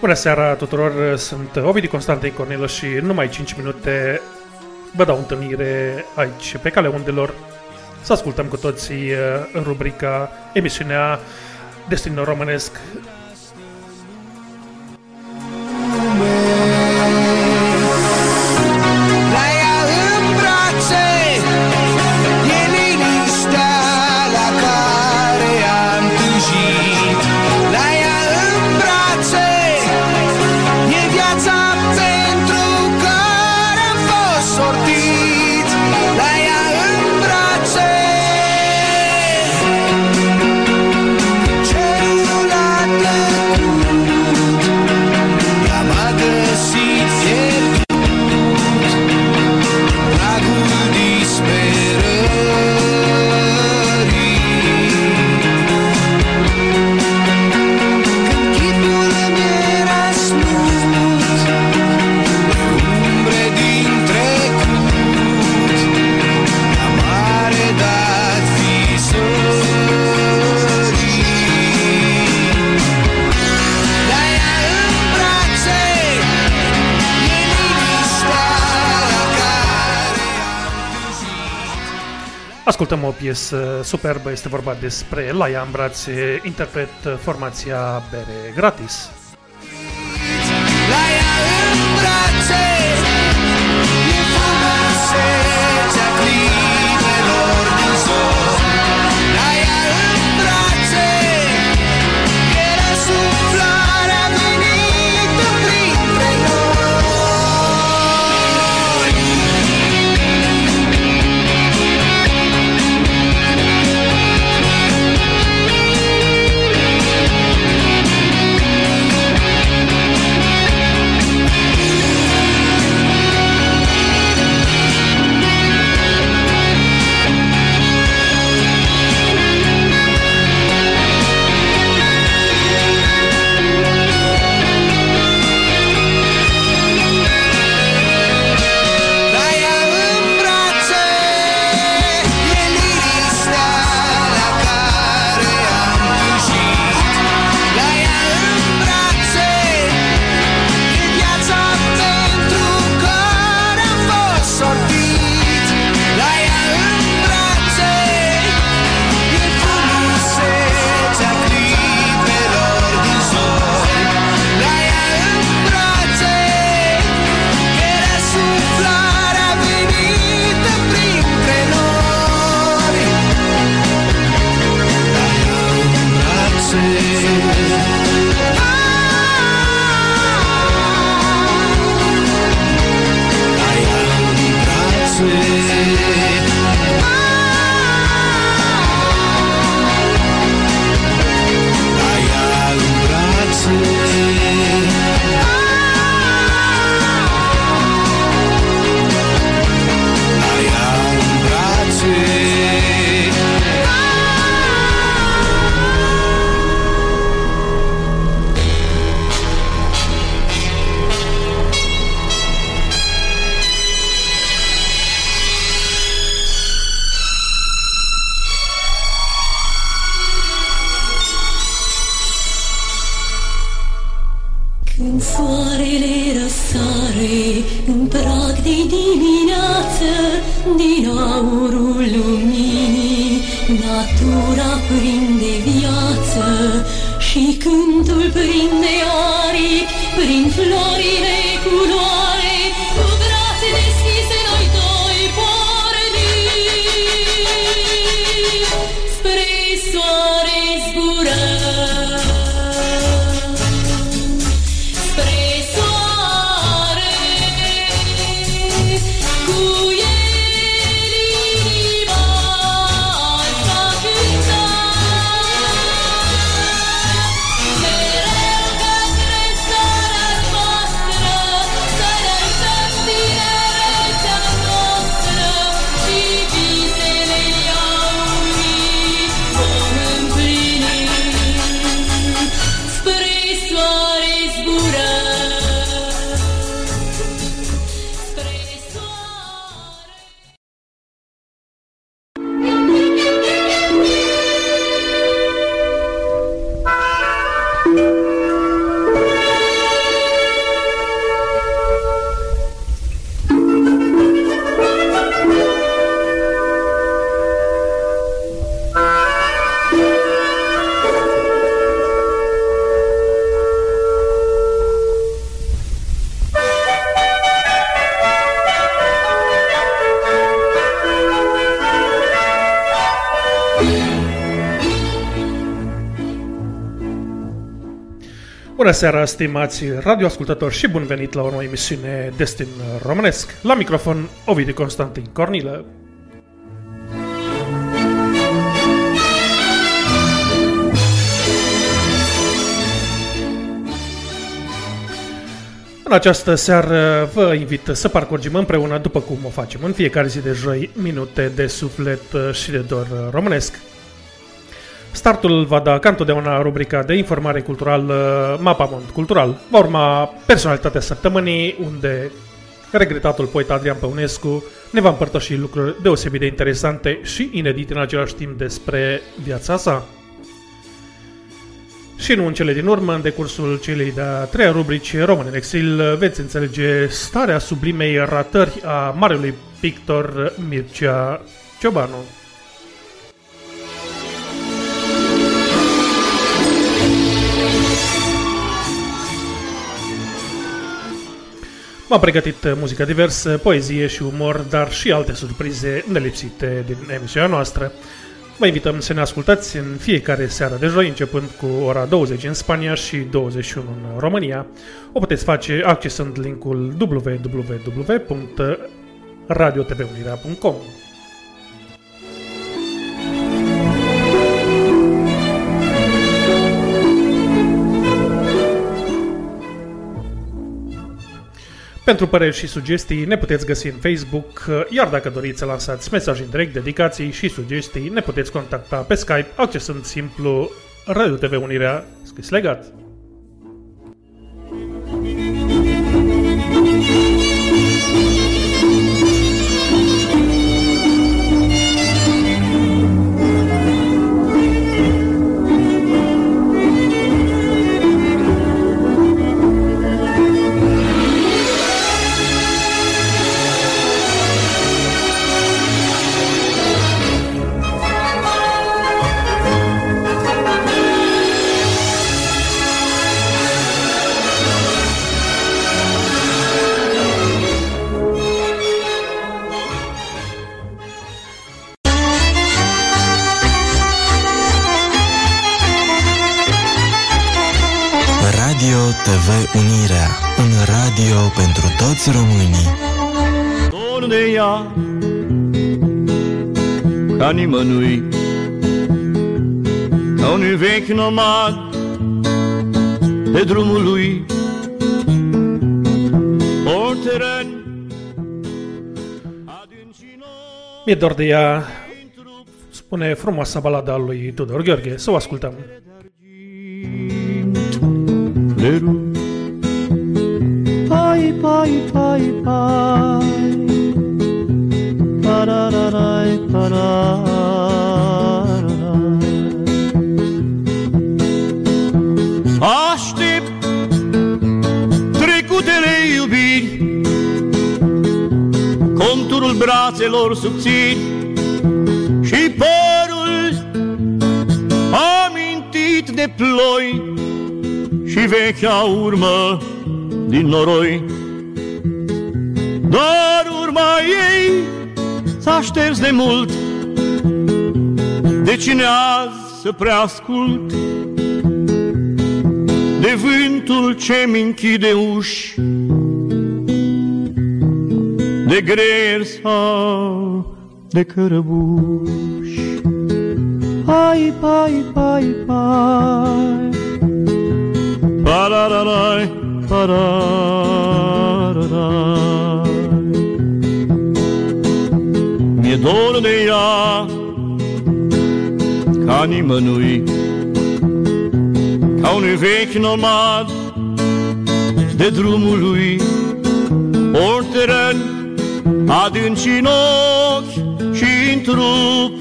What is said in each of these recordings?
Bună seara tuturor, sunt Ovidi Constantei Cornelă și în numai 5 minute vă dau întâlnire aici pe calea undelor. Să ascultăm cu toții uh, rubrica, emisiunea Destinul Românesc Ascultăm o piesă superbă, este vorba despre Laia în brațe, interpret formația Bere Gratis. Laia în brațe Când soarele răsare în prag de dimineață, Din aurul luminii, natura prinde viață, Și cântul prinde aripi prin florile Bună seara, stimați radioascultători și bun venit la o nouă emisiune Destin Românesc. La microfon, Ovidiu Constantin Cornilă. În această seară vă invit să parcurgem împreună, după cum o facem în fiecare zi de joi, minute de suflet și de dor românesc. Startul va da ca întotdeauna rubrica de informare cultural Mapamont Cultural. Va urma personalitatea săptămânii, unde regretatul poet Adrian Păunescu ne va împărtăși lucruri deosebit de interesante și inedite în același timp despre viața sa. Și nu în cele din urmă, în decursul celei de-a treia rubrici Român în exil, veți înțelege starea sublimei ratări a marelui pictor Mircea Ciobanu. M-am pregătit muzică diversă, poezie și umor, dar și alte surprize nelipsite din emisiunea noastră. Vă invităm să ne ascultați în fiecare seară de joi, începând cu ora 20 în Spania și 21 în România. O puteți face accesând linkul www.radiotvunirea.com. Pentru păreri și sugestii ne puteți găsi în Facebook, iar dacă doriți să lansați mesaje în direct, dedicații și sugestii, ne puteți contacta pe Skype accesând simplu Radio TV Unirea scris legat. Toți românii. Dor de ea ca nimănui Ca unui vechi nomad pe drumul lui Orteren Mi-e dor de ea, spune frumoasa balada lui Tudor Gheorghe. Să o ascultăm. Leru Pai, pai, pai, pai. Parararai, parararai. Aștept trecutele iubiri Conturul brațelor subțiri Și părul amintit de ploi Și vechea urmă din noroi. Doar urma ei s-a șters de mult. De cine azi să preascult de vântul ce-mi închide uși, de greier sau de cărăbuși. Pai, pai, pai, pai. Parararai, parararai. Mi-e dor de ea ca nimănui, ca unui vechi nomad de drumul lui, ori teren adânci în ochi și în trup,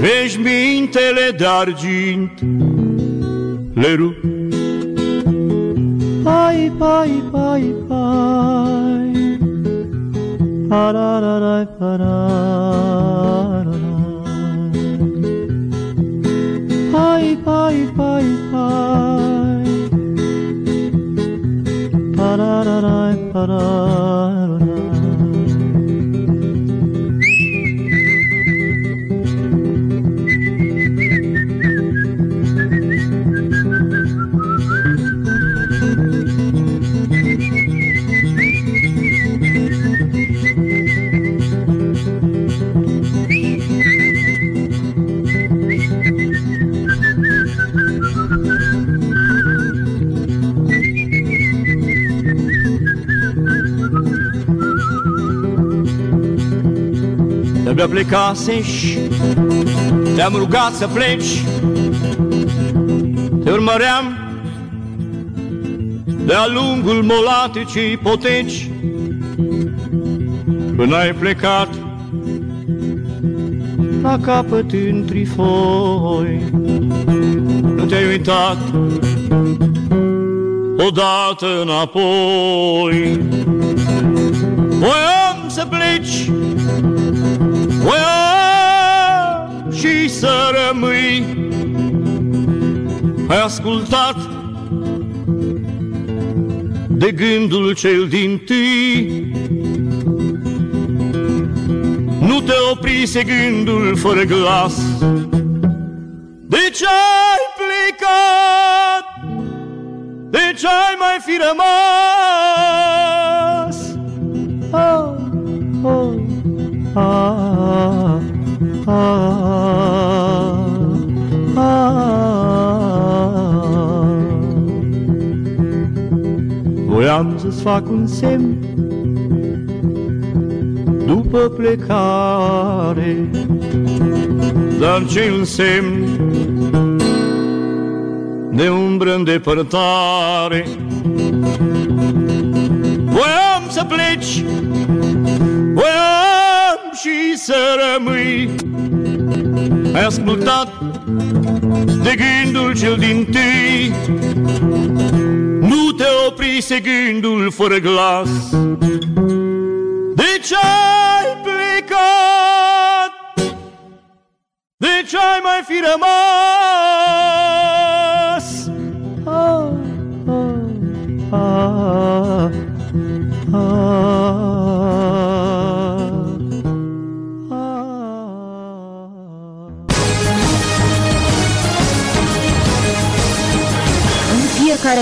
veșmintele de argint le rup. Pai, pai, pai, pai. Parararai, parararai. Pai, pai, pai, pai. Parararai, parararai. Până plecaseși Te-am rugat să pleci. Te urmăream De-a lungul molaticii poteci. Până ai plecat La capăt în trifoi Nu te-ai uitat Odată înapoi. Voiam să pleci să rămâi Ai ascultat De gândul cel din tâi Nu te oprise gândul fără glas De ce ai plecat? De ce ai mai fi rămas? Voiam să-ți fac un semn. După plecare Dar ce un semn de umbră în depărtare Voiam să pleci Voiam și să rămâi. Ai ascultat de gândul cel din tâi Nu te oprise gândul fără glas De ce ai plecat? De ce ai mai fi rămas?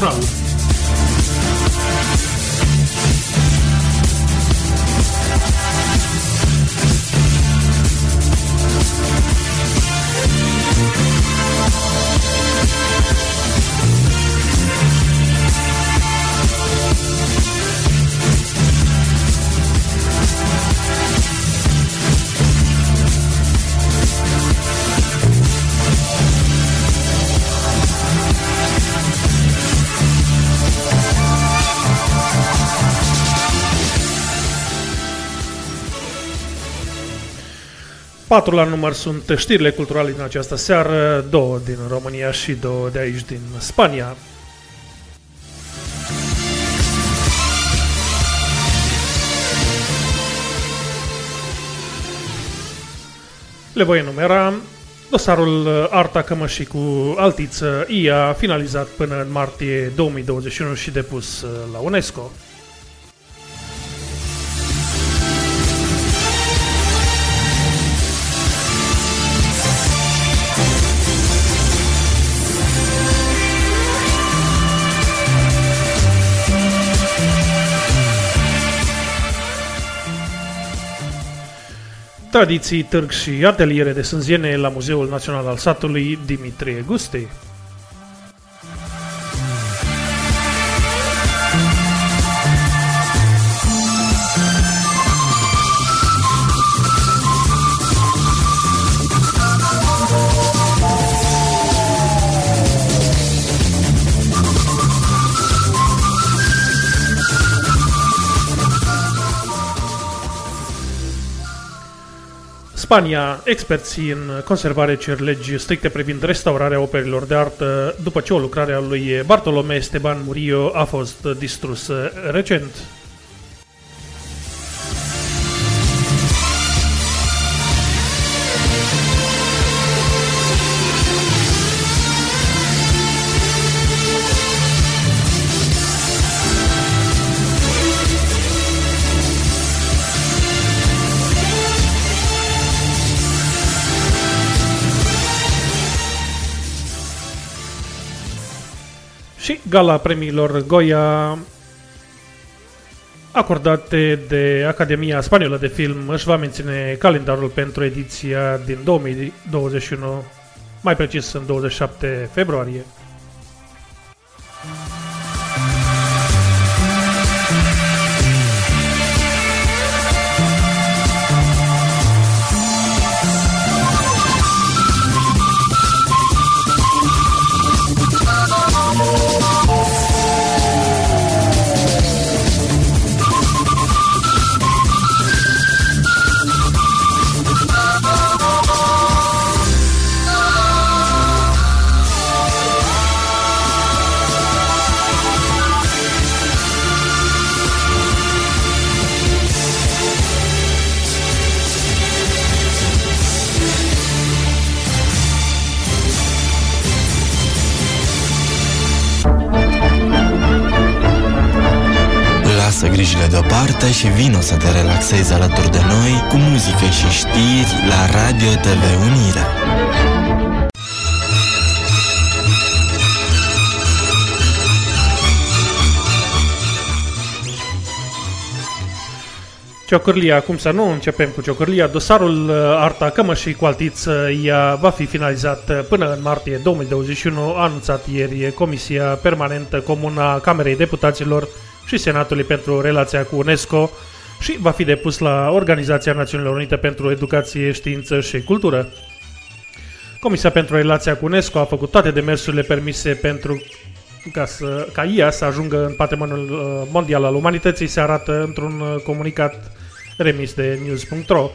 Mapamont Patru la număr sunt știrile culturale din această seară, două din România și două de aici din Spania. Le voi enumera. Dosarul Arta Cămășii cu Altiță IA finalizat până în martie 2021 și depus la UNESCO. Tradiții, târg și ateliere de sânziene la Muzeul Național al Satului Dimitrie Guste. Spania, experții în conservare cer legi stricte privind restaurarea operelor de artă după ce o lucrare a lui Bartolomé Esteban Murillo a fost distrusă recent. Gala premiilor Goya acordate de Academia Spaniolă de Film își va menține calendarul pentru ediția din 2021, mai precis în 27 februarie. Deoparte și vino să te relaxezi alături de noi cu muzică și știri la Radio TV Unirea. Ciocârlia, cum să nu începem cu ciocârlia, dosarul uh, Arta Cămășii cu Altiță ea va fi finalizat uh, până în martie 2021, a anunțat ieri Comisia Permanentă Comună a Camerei Deputaților și Senatului pentru relația cu UNESCO și va fi depus la Organizația Națiunilor Unite pentru Educație, Știință și Cultură. Comisia pentru relația cu UNESCO a făcut toate demersurile permise pentru ca, să, ca ea să ajungă în patrimoniul uh, mondial al umanității, se arată într-un uh, comunicat remis de news.ro.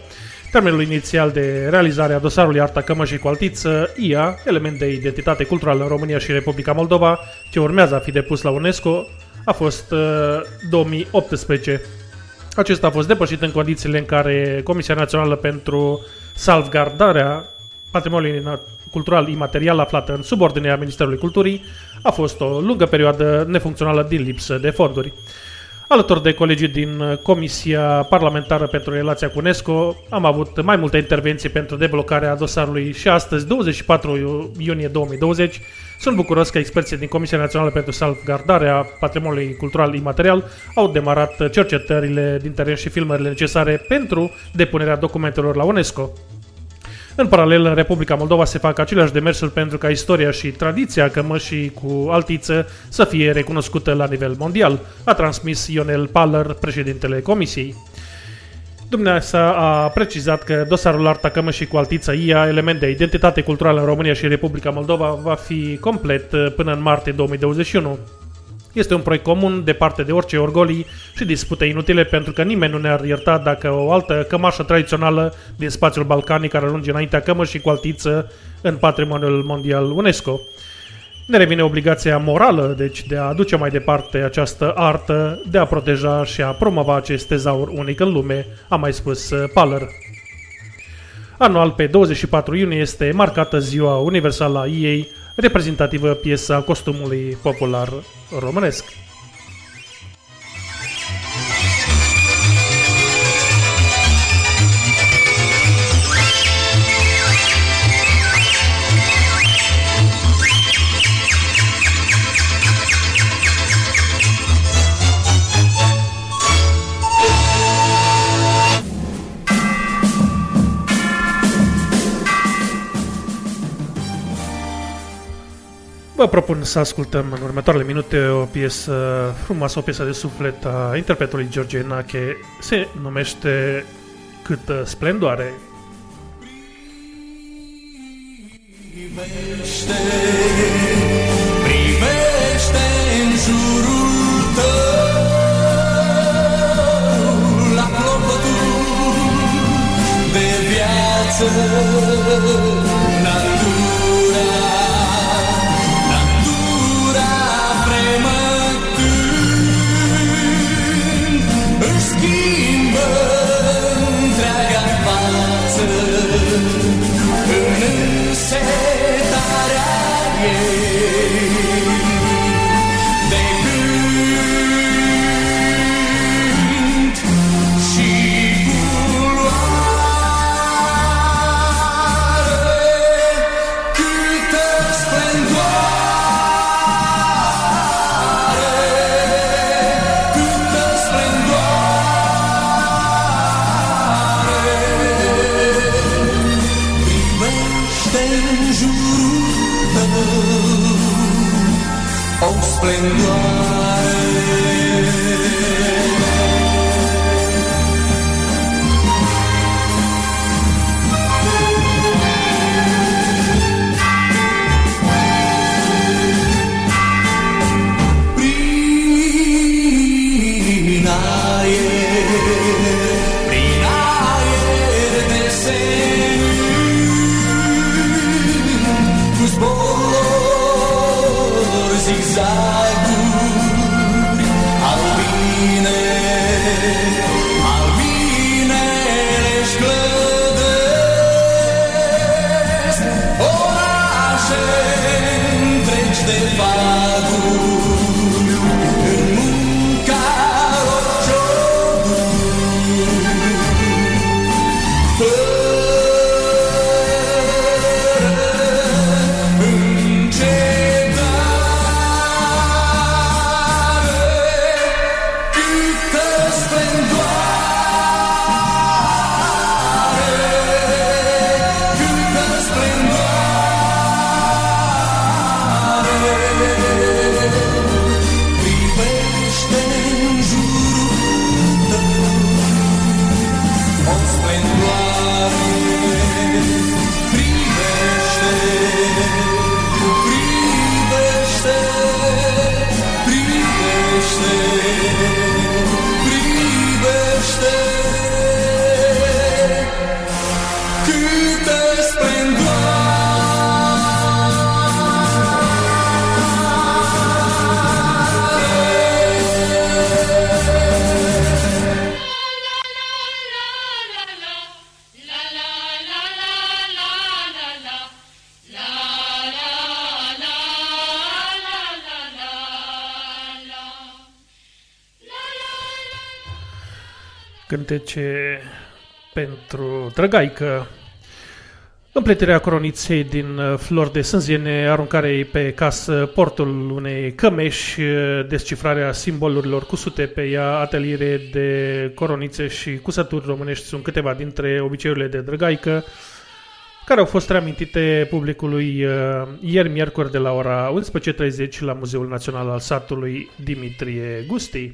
Termenul inițial de realizare a dosarului Arta Cămășii cu Altiță, IA, element de identitate culturală în România și Republica Moldova, ce urmează a fi depus la UNESCO, a fost uh, 2018. Acesta a fost depășit în condițiile în care Comisia Națională pentru Salvgardarea Patrimoniului na- Cultural Imaterial aflată în subordinea Ministerului Culturii a fost o lungă perioadă nefuncțională din lipsă de fonduri. Alături de colegii din Comisia Parlamentară pentru Relația cu UNESCO, am avut mai multe intervenții pentru deblocarea dosarului și astăzi, 24 iunie 2020, sunt bucuros că experții din Comisia Națională pentru Salvgardarea Patrimoniului Cultural Imaterial au demarat cercetările din teren și filmările necesare pentru depunerea documentelor la UNESCO. În paralel, în Republica Moldova se fac aceleași demersuri pentru ca istoria și tradiția cămășii cu altiță să fie recunoscută la nivel mondial, a transmis Ionel Paller, președintele Comisiei. Dumneavoastră a precizat că dosarul Arta Cămășii cu Altiță IA, element de identitate culturală în România și Republica Moldova, va fi complet până în martie 2021. Este un proiect comun, departe de orice orgolii și dispute inutile, pentru că nimeni nu ne-ar ierta dacă o altă cămașă tradițională din spațiul balcanic ar ajunge înaintea cămășii cu altiță în patrimoniul mondial UNESCO. Ne revine obligația morală, deci, de a aduce mai departe această artă, de a proteja și a promova acest tezaur unic în lume, a mai spus uh, Paller. Anual, pe 24 iunie, este marcată Ziua Universală a ei, reprezentativă piesa costumului popular românesc. Vă propun să ascultăm în următoarele minute o piesă frumoasă, o piesă de suflet a interpretului George Enache. Se numește Câtă splendoare. Privește, privește în jurul tău La clopotul de viață say cântece pentru drăgaică. Împletirea coroniței din uh, flori de sânziene, aruncarea pe casă, portul unei cămeși, uh, descifrarea simbolurilor cusute pe ea, ateliere de coronițe și cusături românești sunt câteva dintre obiceiurile de drăgaică care au fost reamintite publicului uh, ieri miercuri de la ora 11.30 la Muzeul Național al Satului Dimitrie Gusti.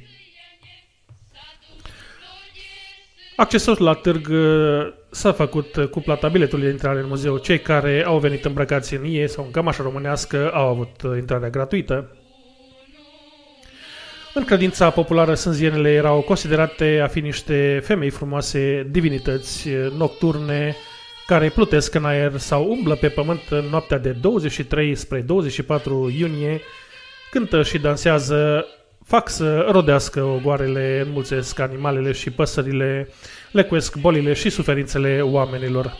Accesul la târg uh, s-a făcut uh, cu plata biletului de intrare în muzeu. Cei care au venit îmbrăcați în ie sau în cămașă românească au avut uh, intrarea gratuită. În credința populară, sânzienele erau considerate a fi niște femei frumoase, divinități uh, nocturne, care plutesc în aer sau umblă pe pământ în noaptea de 23 spre 24 iunie, cântă și dansează, fac să rodească ogoarele, înmulțesc animalele și păsările, lecuesc bolile și suferințele oamenilor.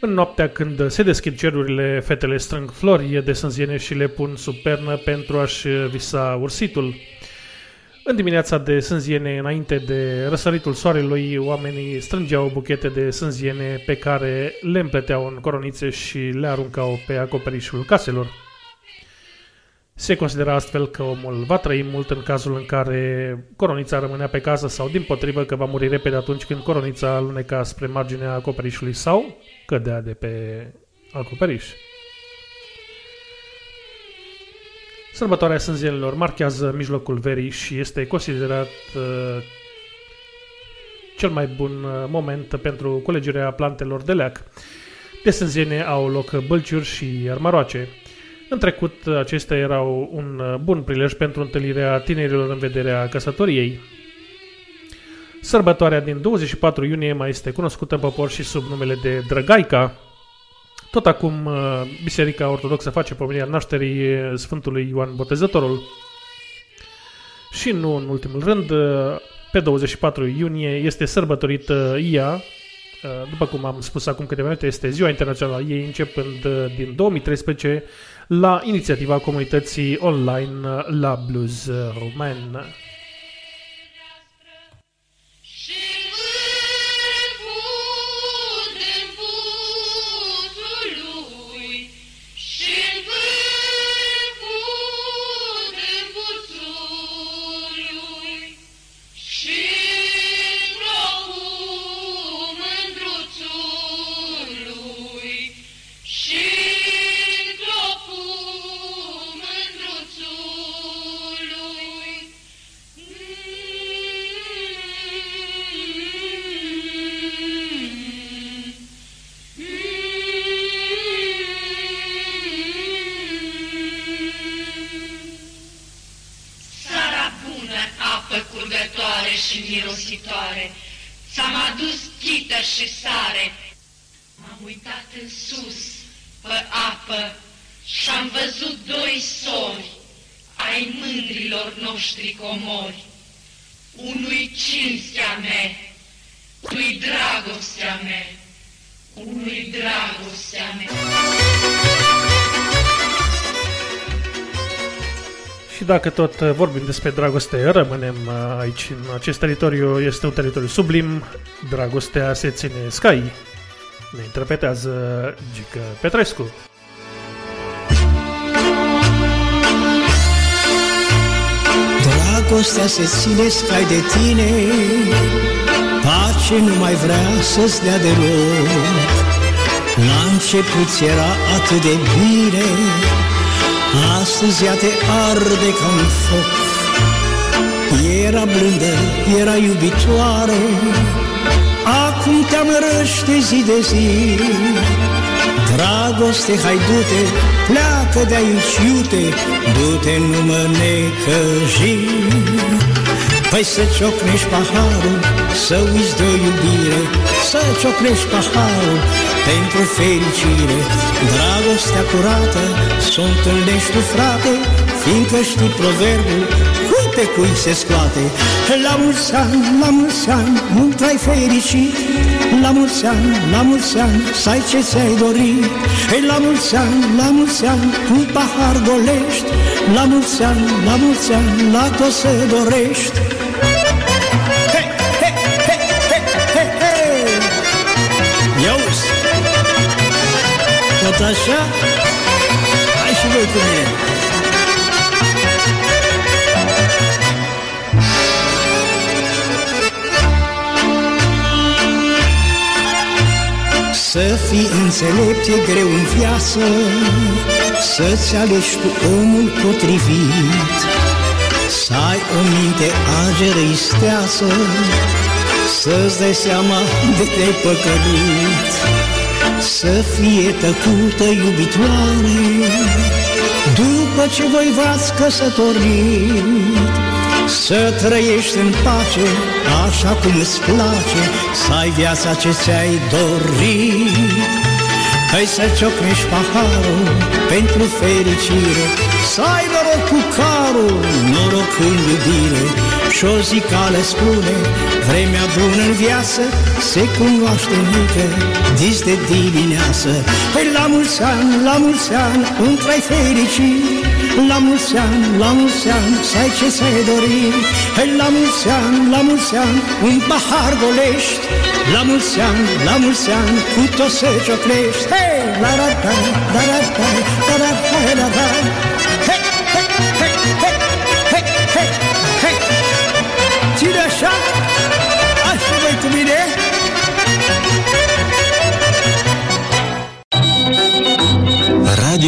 În noaptea când se deschid cerurile, fetele strâng flori de sânziene și le pun sub pernă pentru a-și visa ursitul. În dimineața de sânziene, înainte de răsăritul soarelui, oamenii strângeau buchete de sânziene pe care le împleteau în coronițe și le aruncau pe acoperișul caselor. Se considera astfel că omul va trăi mult în cazul în care coronița rămânea pe casă sau din potrivă că va muri repede atunci când coronița aluneca spre marginea acoperișului sau cădea de pe acoperiș. Sărbătoarea sânzienilor marchează mijlocul verii și este considerat uh, cel mai bun uh, moment pentru culegerea plantelor de leac. De sânziene au loc bălciuri și armaroace. În trecut, acestea erau un uh, bun prilej pentru întâlnirea tinerilor în vederea căsătoriei. Sărbătoarea din 24 iunie mai este cunoscută în popor și sub numele de Drăgaica. Tot acum, uh, Biserica Ortodoxă face pomenirea nașterii uh, Sfântului Ioan Botezătorul. Și nu în ultimul rând, uh, pe 24 iunie este sărbătorită IA, uh, după cum am spus acum câteva minute, este Ziua Internațională a ei, începând uh, din 2013 la inițiativa comunității online uh, la Blues uh, Roman. Mirositoare, ți-am adus chită și sare. M-am uitat în sus, pe apă, și-am văzut doi sori ai mândrilor noștri comori. Unui cinstea mea, unui dragostea mea, unui dragostea mea. Și dacă tot uh, vorbim despre dragoste, rămânem uh, aici în acest teritoriu. Este un teritoriu sublim, dragostea se ține scai. Ne interpretează Gică Petrescu. Dragostea se ține scai de tine Pace nu mai vrea să-ți dea deloc La început era atât de bine Astăzi ea te arde ca un foc. Era blândă, era iubitoare. Acum te amărăște zi de zi. Dragoste, hai du-te, pleacă de aici, iute Du-te, nu mă necăji Păi să ciocnești paharul, să uiți de o iubire Să ciocnești paharul pentru fericire. Dragostea curată, s-o întâlnești tu, frate Fiindcă știi proverbul, cui pe cui se scoate La mulți ani, la mulți ani, mult ai fericit La mulți ani, la mulți ani, să ai ce ți-ai dorit Ei, la mulți ani, la mulți ani, un pahar golești La mulți ani, la mulți ani, la tot se dorești Hei, hei, hei, hei, hei, hei! Ia uzi! Tot așa? Hai și voi cu mine! Să fii înțelept e greu în viață Să-ți alegi tu omul potrivit. Să ai o minte ageră isteață Să-ți dai seama de te-ai păcălit. Să fie tăcută iubitoare După ce voi v-ați căsătorit Să trăiești în pace așa cum îți place Să ai viața ce ți-ai dorit. Hai să ciocnești paharul pentru fericire Să ai noroc cu carul, noroc în iubire. Și o zi cale spune, vremea bună în viață Se cunoaște mică, dis de dimineață. Păi la mulți ani, la mulți ani, un trai fericit la mulți ani, la mulți ani, să ai ce ți-ai dorit. Hei, la mulți ani, la mulți ani, un pahar golești. La mulți ani, la mulți ani, cu tot să cioclești Hei, la la la la la la la la la la la Hei, hei,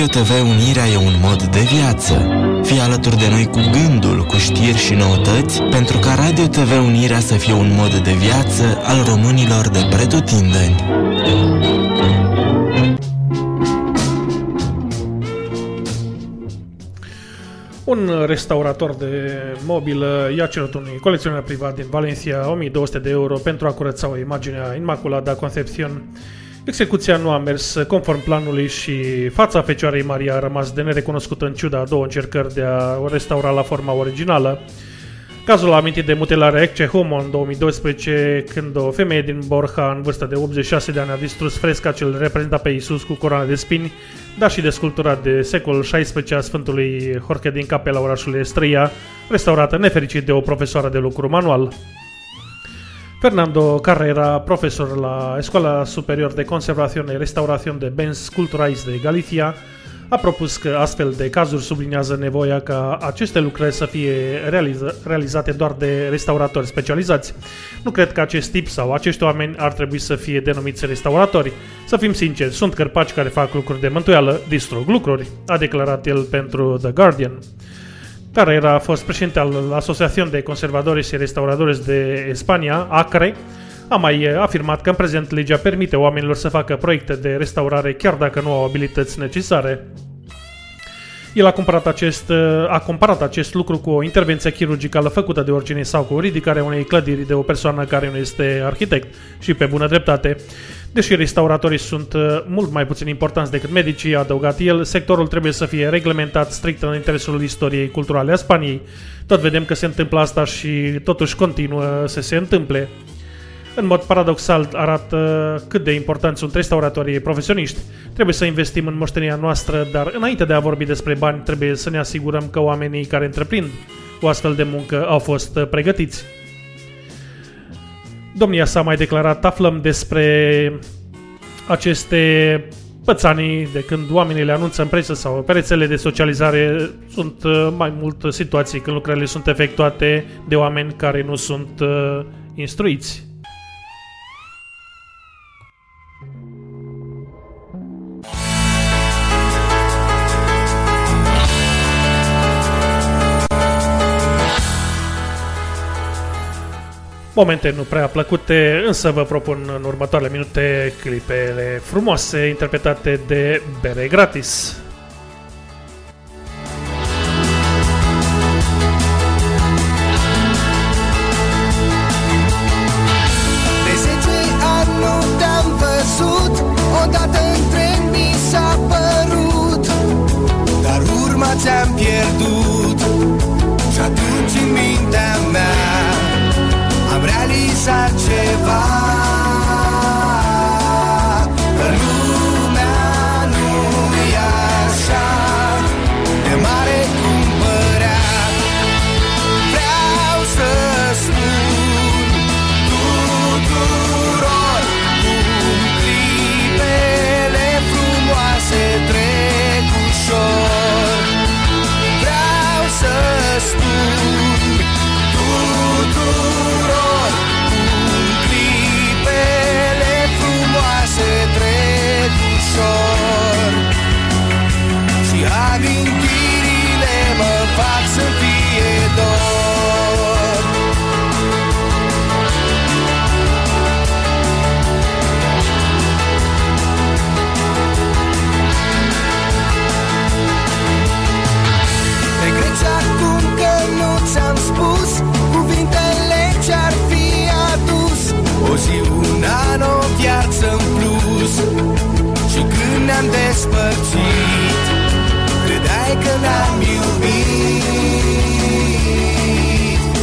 Radio TV Unirea e un mod de viață. Fii alături de noi cu gândul, cu știri și noutăți, pentru ca Radio TV Unirea să fie un mod de viață al românilor de pretutindeni. Un restaurator de mobilă i-a cerut unui colecționar privat din Valencia 1200 de euro pentru a curăța o imagine a Immaculada Concepțion. Execuția nu a mers conform planului și fața Fecioarei Maria a rămas de nerecunoscută în ciuda a două încercări de a o restaura la forma originală. Cazul a amintit de mutilarea Ecce Homo în 2012, când o femeie din Borja, în vârstă de 86 de ani, a distrus fresca ce îl reprezenta pe Isus cu coroana de spini, dar și de sculptura de secolul XVI a Sfântului Jorge din capela orașului Estrella, restaurată nefericit de o profesoară de lucru manual. Fernando Carrera, profesor la Escola Superior de Conservación y Restauración de Bens Culturais de Galicia, a propus că astfel de cazuri subliniază nevoia ca aceste lucrări să fie realiza- realizate doar de restauratori specializați. Nu cred că acest tip sau acești oameni ar trebui să fie denumiți restauratori. Să fim sinceri, sunt cărpaci care fac lucruri de mântuială, distrug lucruri, a declarat el pentru The Guardian. Carrera a fost președinte al Asociación de Conservadores y Restauradores de Spania, ACRE, a mai afirmat că în prezent legea permite oamenilor să facă proiecte de restaurare chiar dacă nu au abilități necesare. El a comparat, acest, uh, a comparat acest lucru cu o intervenție chirurgicală făcută de oricine sau cu ridicarea unei clădiri de o persoană care nu este arhitect și pe bună dreptate. Deși restauratorii sunt uh, mult mai puțin importanți decât medicii, a adăugat el, sectorul trebuie să fie reglementat strict în interesul istoriei culturale a Spaniei. Tot vedem că se întâmplă asta și totuși continuă să se întâmple. În mod paradoxal arată cât de important sunt restauratorii profesioniști. Trebuie să investim în moștenirea noastră, dar înainte de a vorbi despre bani, trebuie să ne asigurăm că oamenii care întreprind o astfel de muncă au fost pregătiți. Domnia s-a mai declarat, aflăm despre aceste pățanii de când oamenii le anunță în presă sau pe rețele de socializare sunt uh, mai mult situații când lucrările sunt efectuate de oameni care nu sunt uh, instruiți. Momente nu prea plăcute, însă vă propun în următoarele minute clipele frumoase interpretate de Bere Gratis. De zece realizat ceva ne-am despărțit. Credeai că ne-am iubit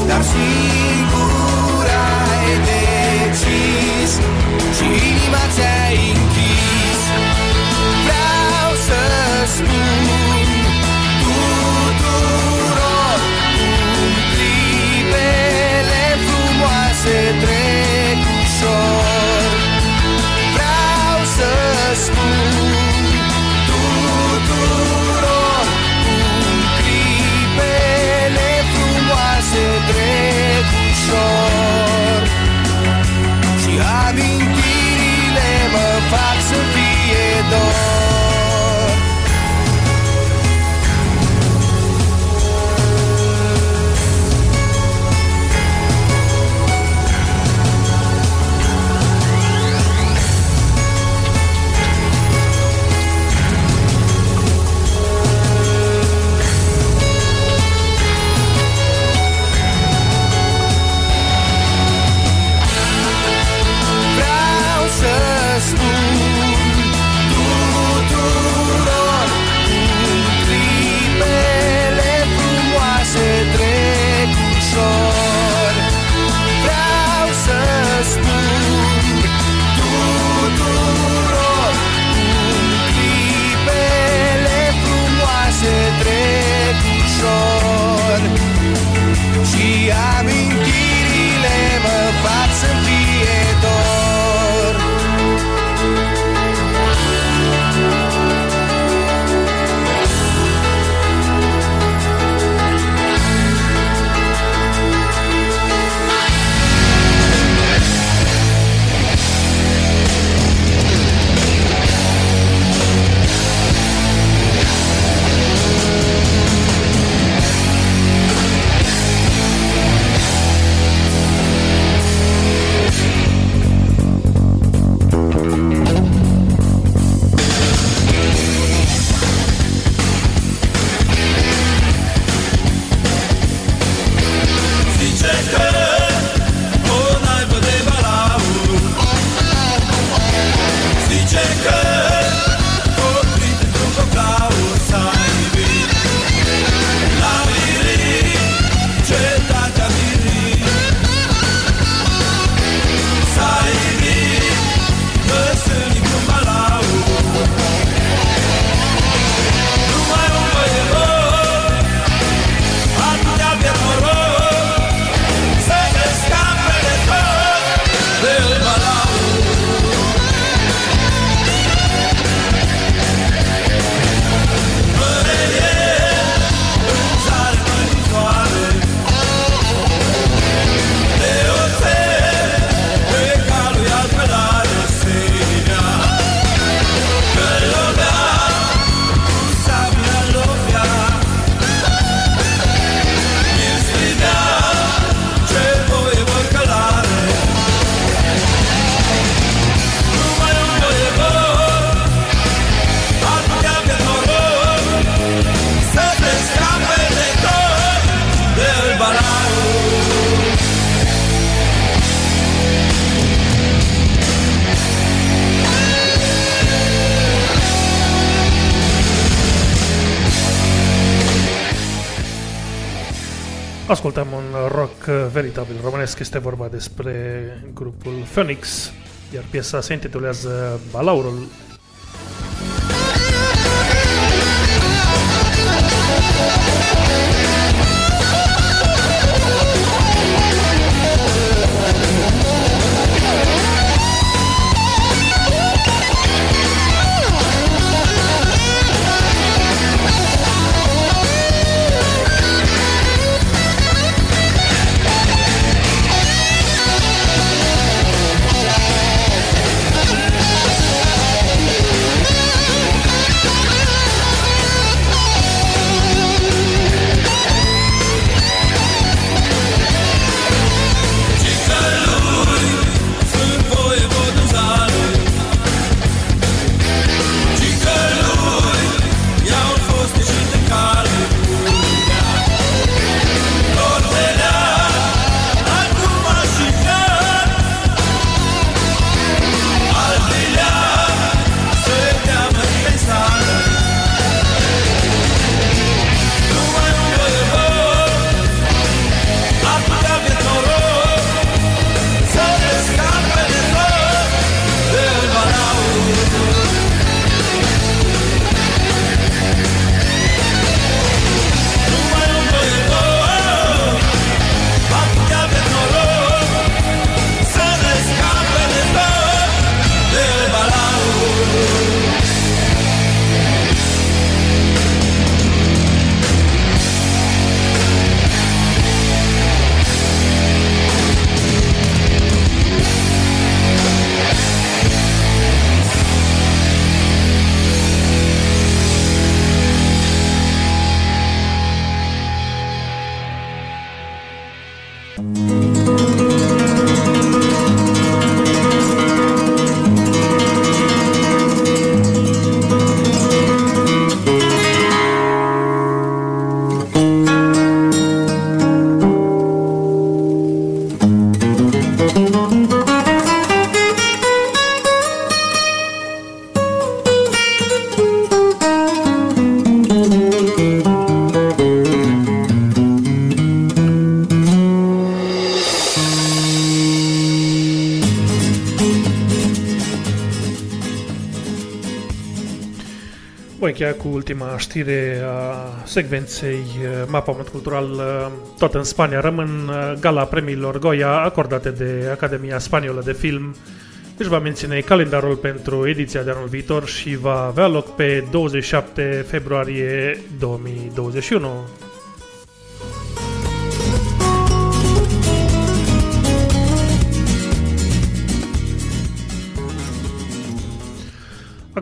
Dar singur ai decis Și inima ți-ai închis. Vreau să spun veritabil românesc, este vorba despre grupul Phoenix, iar piesa se intitulează Balaurul. Cu ultima știre a secvenței Mapament Cultural tot în Spania. Rămân gala premiilor Goya acordate de Academia Spaniolă de Film. Își va menține calendarul pentru ediția de anul viitor și va avea loc pe 27 februarie 2021.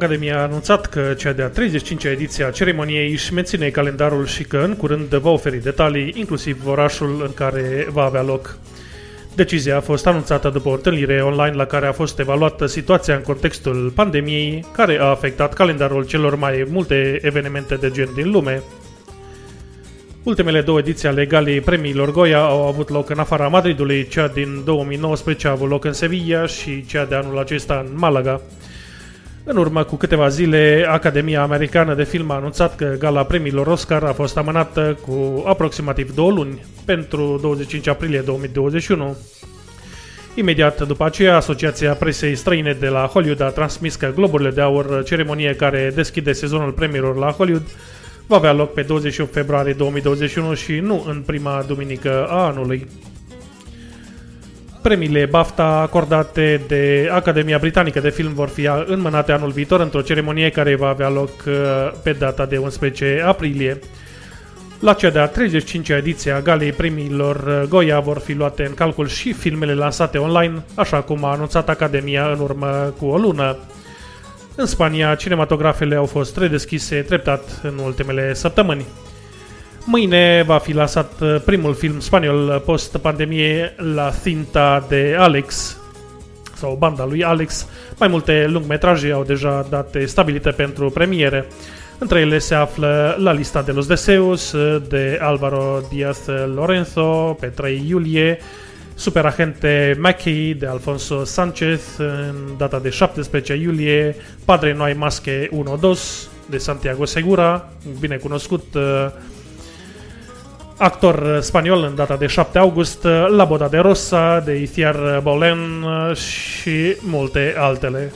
Academia a anunțat că cea de-a 35-a ediție a ceremoniei își menține calendarul și că în curând va oferi detalii, inclusiv orașul în care va avea loc. Decizia a fost anunțată după o întâlnire online la care a fost evaluată situația în contextul pandemiei, care a afectat calendarul celor mai multe evenimente de gen din lume. Ultimele două ediții ale galei premiilor Goya au avut loc în afara Madridului, cea din 2019 a avut loc în Sevilla și cea de anul acesta în Malaga. În urmă cu câteva zile, Academia Americană de Film a anunțat că gala premiilor Oscar a fost amânată cu aproximativ două luni, pentru 25 aprilie 2021. Imediat după aceea, Asociația Presei Străine de la Hollywood a transmis că Globurile de Aur, ceremonie care deschide sezonul premiilor la Hollywood, va avea loc pe 28 februarie 2021 și nu în prima duminică a anului premiile BAFTA acordate de Academia Britanică de Film vor fi înmânate anul viitor într-o ceremonie care va avea loc uh, pe data de 11 aprilie. La cea de-a 35-a ediție a galei premiilor uh, Goya vor fi luate în calcul și filmele lansate online, așa cum a anunțat Academia în urmă cu o lună. În Spania, cinematografele au fost redeschise treptat în ultimele săptămâni. Mâine va fi lansat uh, primul film spaniol uh, post-pandemie la Cinta de Alex, sau banda lui Alex. Mai multe lungmetraje au deja date stabilite pentru premiere. Între ele se află La lista de los deseos uh, de Alvaro Díaz Lorenzo pe 3 iulie, Superagente Mackie de Alfonso Sanchez în data de 17 iulie, Padre No hay masque 1-2 de Santiago Segura, bine cunoscut actor spaniol în data de 7 august, La Boda de Rosa, de Ithiar Bolen și multe altele.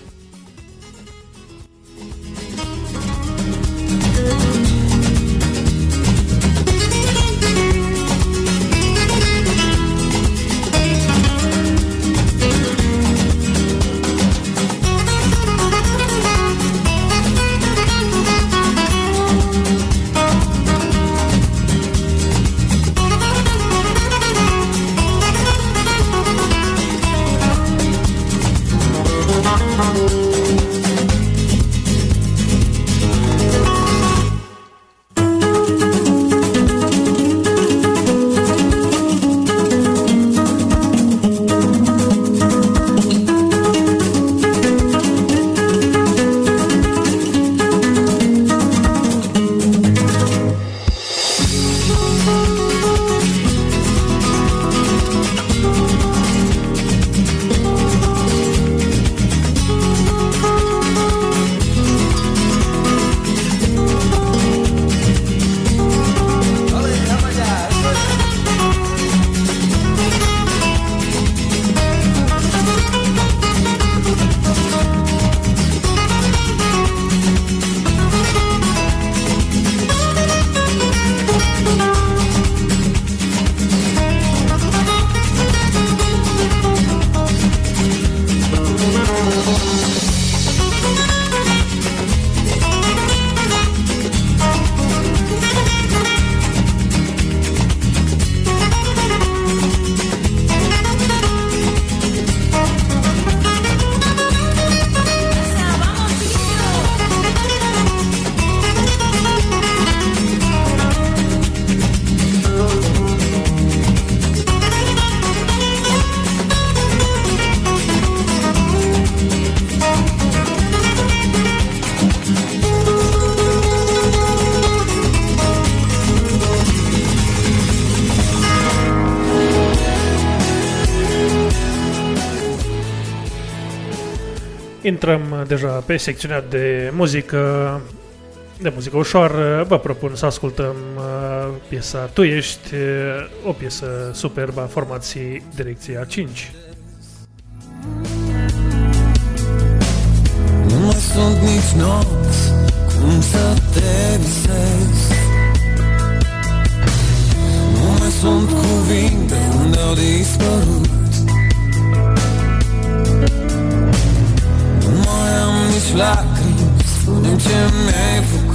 Pe secțiunea de muzică, de muzică ușoară. Vă propun să ascultăm uh, piesa Tu ești, uh, o piesă superbă a formației Direcția 5. Nu mai sunt nici nopți Cum să te visezi Nu mai sunt cuvinte Unde au dispărut am nici lacrimi Spune-mi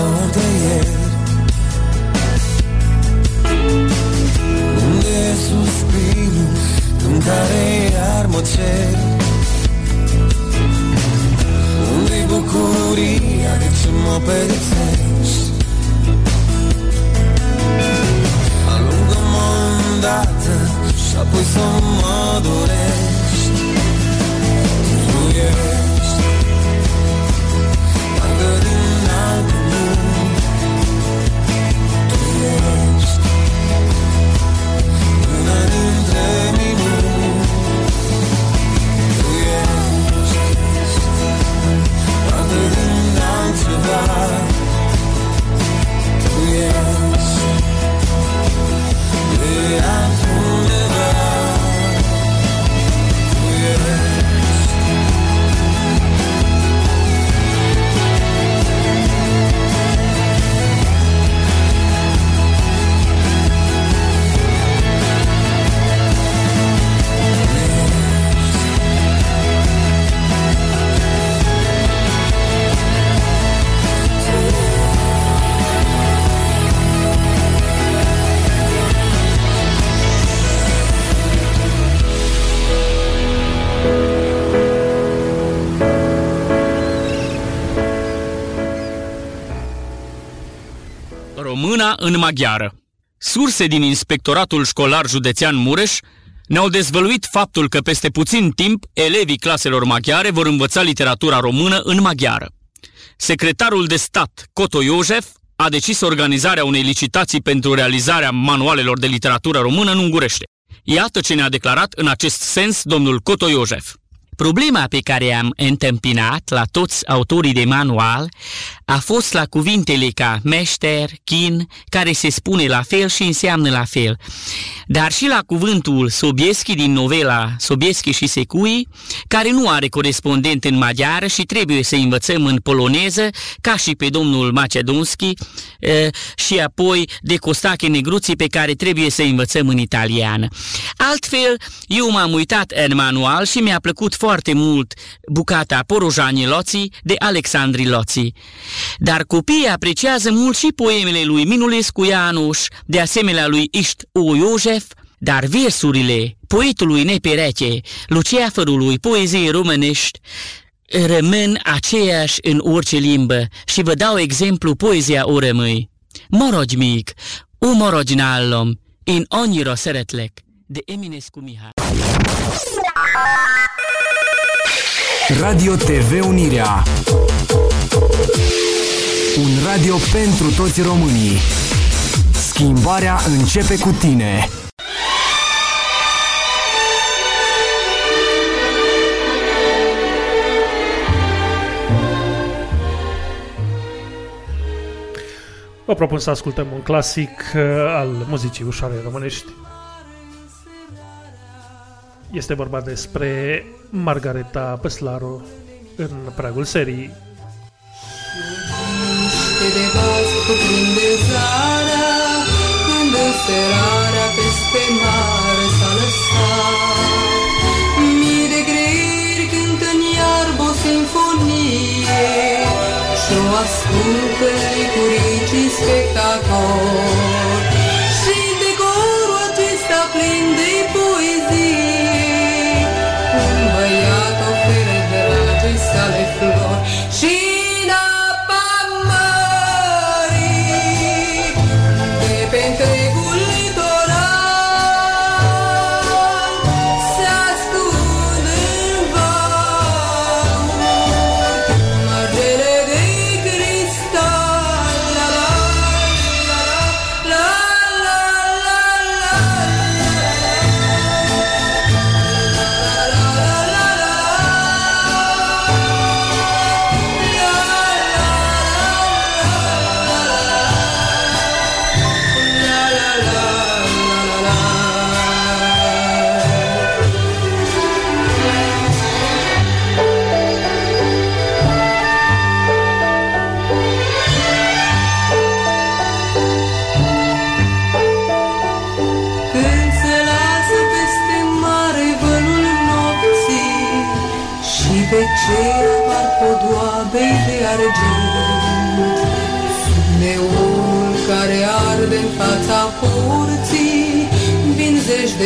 zilelor de ieri. Unde e suspinul în care iar mă cer Unde-i bucuria de ce mă pedepsești? Alungă-mă îndată și apoi să mă dorești. Tu ești româna în maghiară. Surse din Inspectoratul Școlar Județean Mureș ne-au dezvăluit faptul că peste puțin timp elevii claselor maghiare vor învăța literatura română în maghiară. Secretarul de stat, Coto Iosef, a decis organizarea unei licitații pentru realizarea manualelor de literatură română în ungurește. Iată ce ne-a declarat în acest sens domnul Coto Iosef. Problema pe care am întâmpinat la toți autorii de manual a fost la cuvintele ca meșter, chin, care se spune la fel și înseamnă la fel, dar și la cuvântul Sobieschi din novela Sobieschi și Secui, care nu are corespondent în maghiară și trebuie să învățăm în poloneză, ca și pe domnul Macedonski, și apoi de Costache Negruții pe care trebuie să învățăm în italiană. Altfel, eu m-am uitat în manual și mi-a plăcut foarte mult bucata Porojani Loții de Alexandri Loții. Dar copiii apreciază mult și poemele lui Minulescu Ianuș, de asemenea lui Ișt O. Iosef, dar versurile poetului Nepereche, luceafărului poeziei românești, rămân aceeași în orice limbă și vă dau exemplu poezia orămâi. Morogi mic, u morogi nallom, in onyira szeretlek, de Eminescu Mihai. Radio TV Unirea. Un radio pentru toți românii. Schimbarea începe cu tine. Vă propun să ascultăm un clasic uh, al muzicii ușoare românești. Este vorba despre Margareta Păslaru în pragul serii. Și de vas cuprinde zarea, când înserarea peste mare s-a lăsat. Mii de greieri cântă în iarbă o sinfonie și o ascultă licuricii spectatori.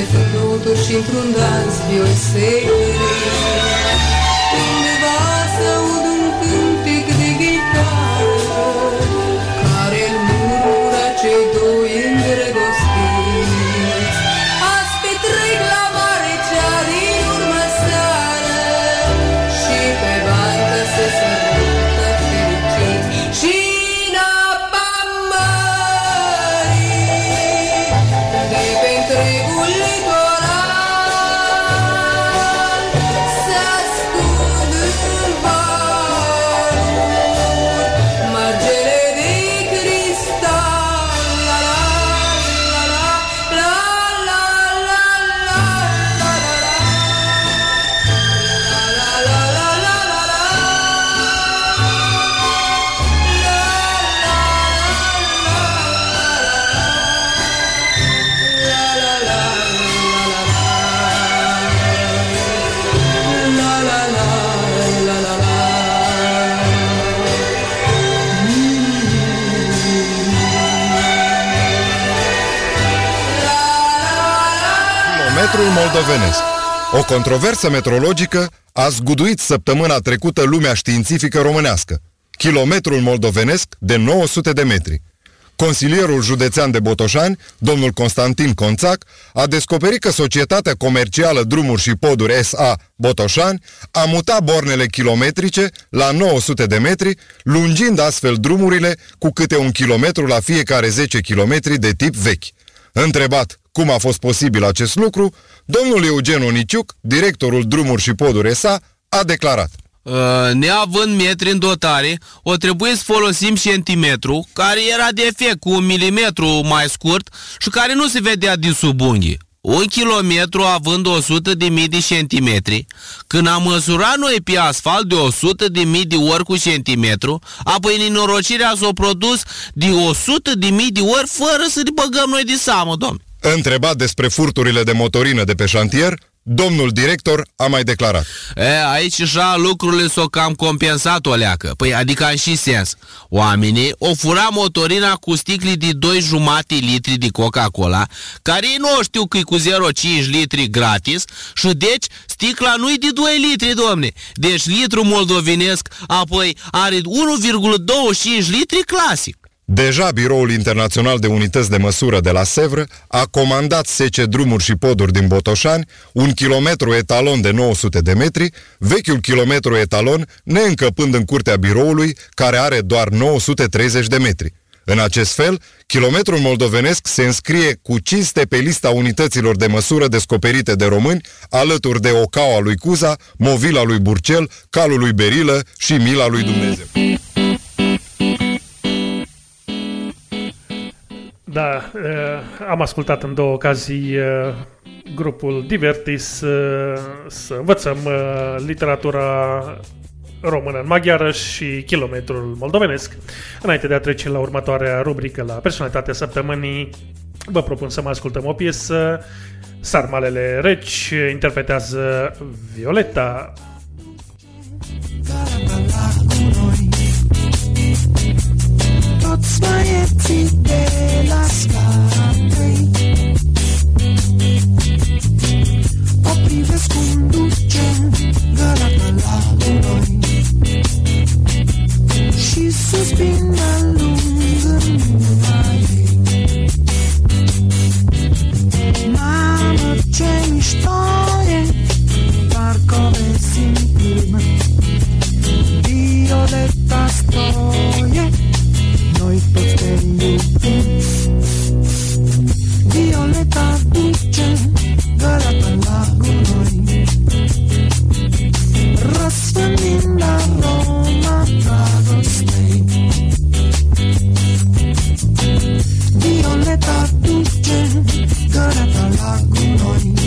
Efenduto și într-un dans vioi moldovenesc. O controversă metrologică a zguduit săptămâna trecută lumea științifică românească. Kilometrul moldovenesc de 900 de metri. Consilierul județean de Botoșani, domnul Constantin Conțac, a descoperit că Societatea Comercială Drumuri și Poduri SA Botoșani a mutat bornele kilometrice la 900 de metri, lungind astfel drumurile cu câte un kilometru la fiecare 10 kilometri de tip vechi. Întrebat cum a fost posibil acest lucru, domnul Eugen Oniciuc, directorul Drumuri și Poduri SA, a declarat. Uh, neavând metri în dotare, o trebuie să folosim centimetru, care era defect cu un milimetru mai scurt și care nu se vedea din sub unghi. Un kilometru având 100 de mii de centimetri, când am măsurat noi pe asfalt de 100 de mii de ori cu centimetru, apoi nenorocirea s-a produs de 100 de mii de ori fără să ne băgăm noi de seamă, domn. Întrebat despre furturile de motorină de pe șantier, domnul director a mai declarat. E, aici așa lucrurile s-au cam compensat o leacă. Păi adică în și sens. Oamenii o fura motorina cu sticli de 2 jumate litri de Coca-Cola, care ei nu știu că e cu 0,5 litri gratis și deci sticla nu-i de 2 litri, domne. Deci litru moldovenesc apoi are 1,25 litri clasic. Deja Biroul Internațional de Unități de Măsură de la Sevră a comandat sece drumuri și poduri din Botoșani, un kilometru etalon de 900 de metri, vechiul kilometru etalon neîncăpând în curtea biroului, care are doar 930 de metri. În acest fel, kilometrul moldovenesc se înscrie cu cinste pe lista unităților de măsură descoperite de români, alături de Ocaua lui Cuza, Movila lui Burcel, Calul lui Berilă și Mila lui Dumnezeu. Da, uh, am ascultat în două ocazii uh, grupul Divertis uh, să învățăm uh, literatura română în maghiară și kilometrul moldovenesc. Înainte de a trece la următoarea rubrică, la personalitatea săptămânii, vă propun să mai ascultăm o piesă. Sarmalele reci interpretează Violeta. Toți băieții de la scara trei O privesc cum duce gălată la noi Și suspină lung în mâna ei Mamă, ce mișto e Parcă o vezi în film Violeta stoie Violeta duce Gălata la gunoi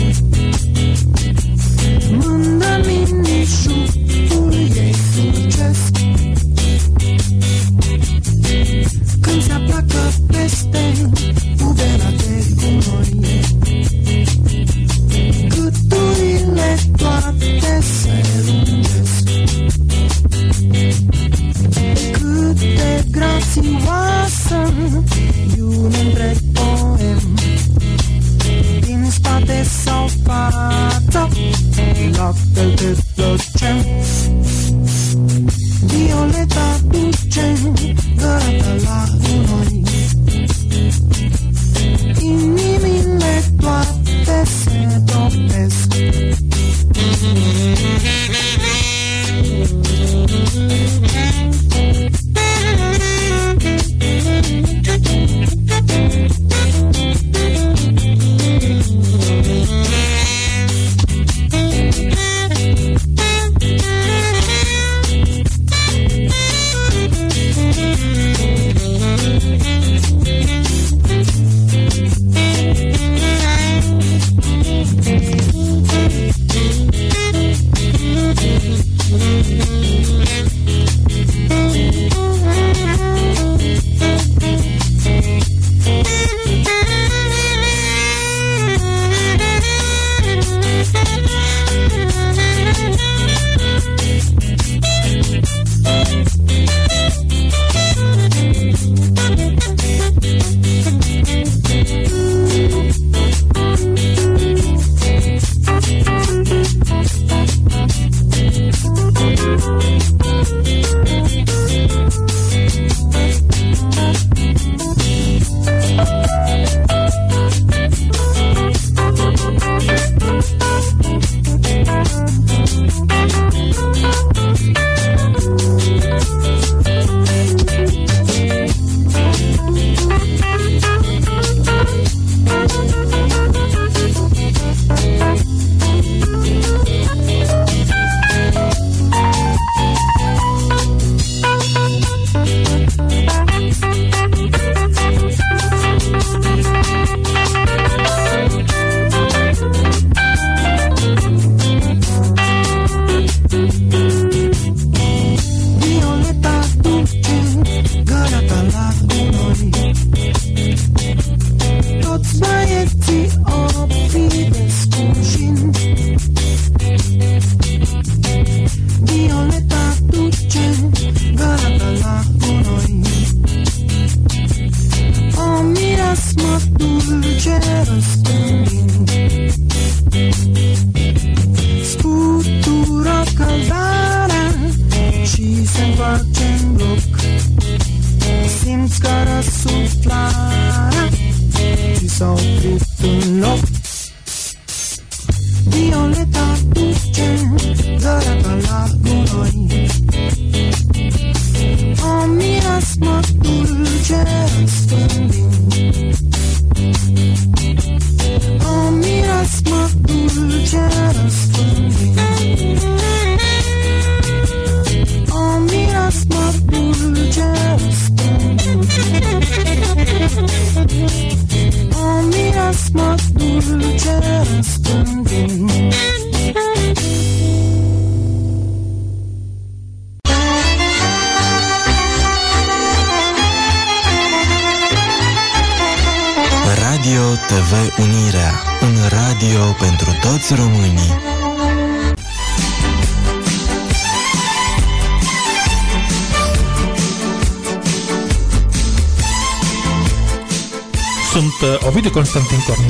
Când se aplacă peste pudera de gunoi Gâturile toate se lungesc Cât de grațioasă E un întreg poem. Din spate sau fața La fel de plăcea Violeta duce Gata la toate se topesc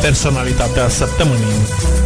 Personalitatea săptămânii.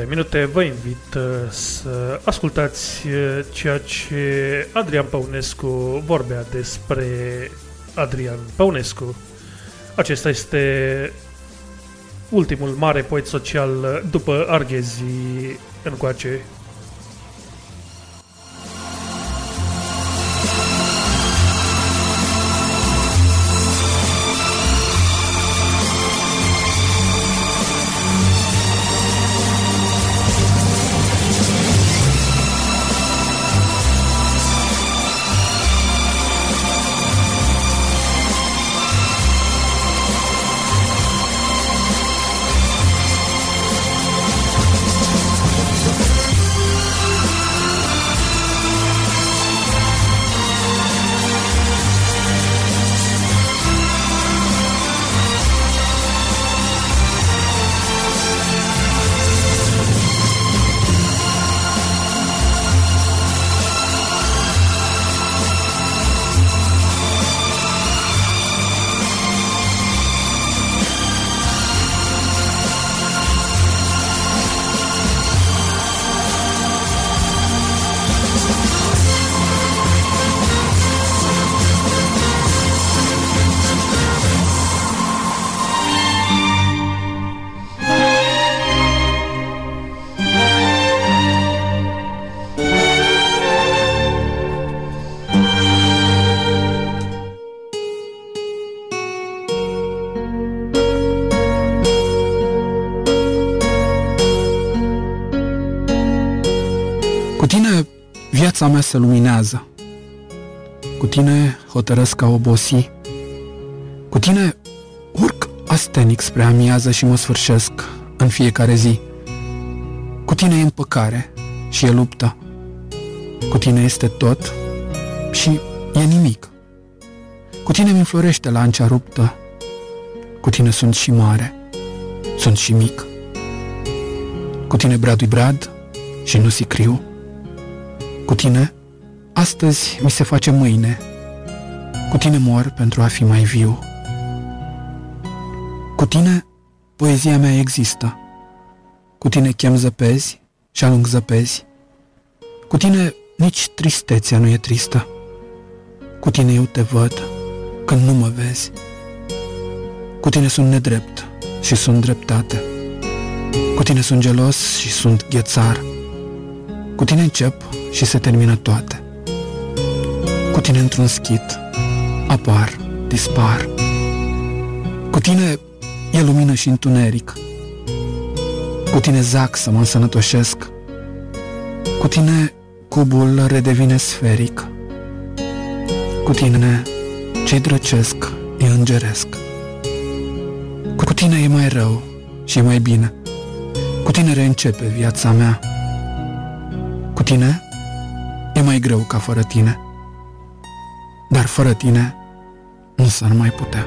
Următoarele minute vă invit uh, să ascultați uh, ceea ce Adrian Păunescu vorbea despre Adrian Păunescu. Acesta este ultimul mare poet social uh, după Arghezi încoace. Viața mea se luminează. Cu tine hotărăsc a obosi. Cu tine urc astenic spre amiază și mă sfârșesc în fiecare zi. Cu tine e împăcare și e luptă. Cu tine este tot și e nimic. Cu tine mi înflorește lancea ruptă. Cu tine sunt și mare, sunt și mic. Cu tine bradui brad și nu sicriu. Cu tine, astăzi mi se face mâine. Cu tine mor pentru a fi mai viu. Cu tine, poezia mea există. Cu tine chem zăpezi și alung zăpezi. Cu tine nici tristețea nu e tristă. Cu tine eu te văd când nu mă vezi. Cu tine sunt nedrept și sunt dreptate. Cu tine sunt gelos și sunt ghețar. Cu tine încep și se termină toate. Cu tine într-un schit apar, dispar. Cu tine e lumină și întuneric. Cu tine zac să mă însănătoșesc. Cu tine cubul redevine sferic. Cu tine ce drăcesc e îngeresc. Cu tine e mai rău și e mai bine. Cu tine reîncepe viața mea. Cu tine e mai greu ca fără tine. Dar fără tine nu s-ar mai putea.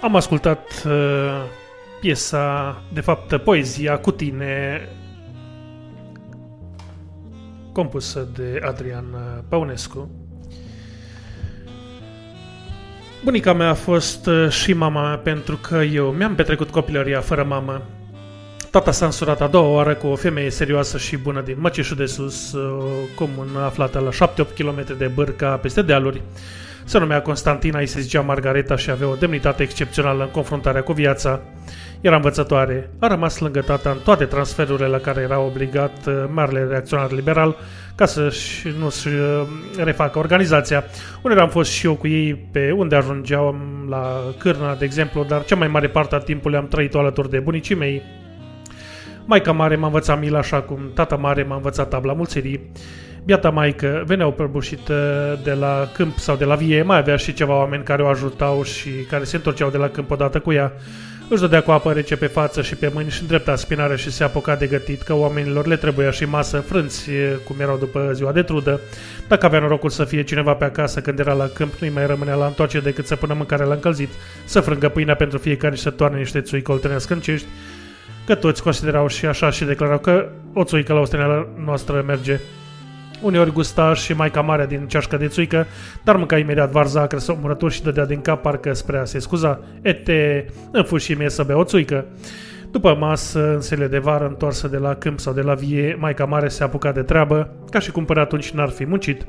Am ascultat uh, piesa, de fapt poezia cu tine, compusă de Adrian Păunescu. Bunica mea a fost uh, și mama mea pentru că eu mi-am petrecut copilăria fără mamă. Tata s-a însurat a doua oară cu o femeie serioasă și bună din Măcișul de Sus, o comună aflată la 7-8 km de Bârca, peste dealuri. Se numea Constantina, îi se zicea Margareta și avea o demnitate excepțională în confruntarea cu viața. Era învățătoare, a rămas lângă tata în toate transferurile la care era obligat uh, marele reacționar liberal ca să-și nu-și uh, refacă organizația. Unde am fost și eu cu ei pe unde ajungeau la Cârna, de exemplu, dar cea mai mare parte a timpului am trăit-o alături de bunicii mei. Maica mare m-a învățat mila așa cum tata mare m-a învățat tabla mulțirii. Biata maică veneau prăbușită de la câmp sau de la vie, mai avea și ceva oameni care o ajutau și care se întorceau de la câmp odată cu ea. Își dădea cu apă rece pe față și pe mâini și îndrepta spinarea și se apuca de gătit că oamenilor le trebuia și masă, frânți cum erau după ziua de trudă. Dacă avea norocul să fie cineva pe acasă când era la câmp, nu-i mai rămânea la întoarce decât să pună mâncarea la încălzit, să frângă pâinea pentru fiecare și să toarne niște țui coltănească în cești, că toți considerau și așa și declarau că o țuică la osteneala noastră merge. Uneori gusta și maica mare din ceașcă de țuică, dar mânca imediat varza acră sau murături și dădea din cap parcă spre a se scuza. Ete, înfuși mie să bea o țuică. După masă, în sele de vară, întoarsă de la câmp sau de la vie, maica mare se apuca de treabă, ca și cum până atunci n-ar fi muncit.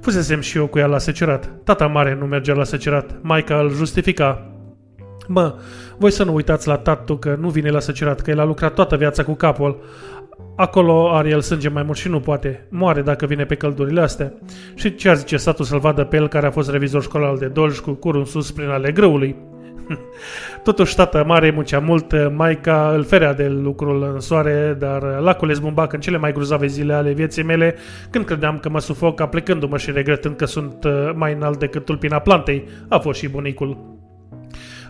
Fusesem și eu cu ea la secerat. Tata mare nu mergea la secerat. Maica îl justifica. Mă, voi să nu uitați la tatu că nu vine la secerat, că el a lucrat toată viața cu capul. Acolo are el sânge mai mult și nu poate. Moare dacă vine pe căldurile astea. Și ce ar zice statul să-l vadă pe el care a fost revizor școlar de Dolj cu curul în sus prin ale grâului? Totuși, tata mare muncea mult, maica îl ferea de lucrul în soare, dar lacul zbumbac în cele mai gruzave zile ale vieții mele, când credeam că mă sufoc aplecându-mă și regretând că sunt uh, mai înalt decât tulpina plantei, a fost și bunicul.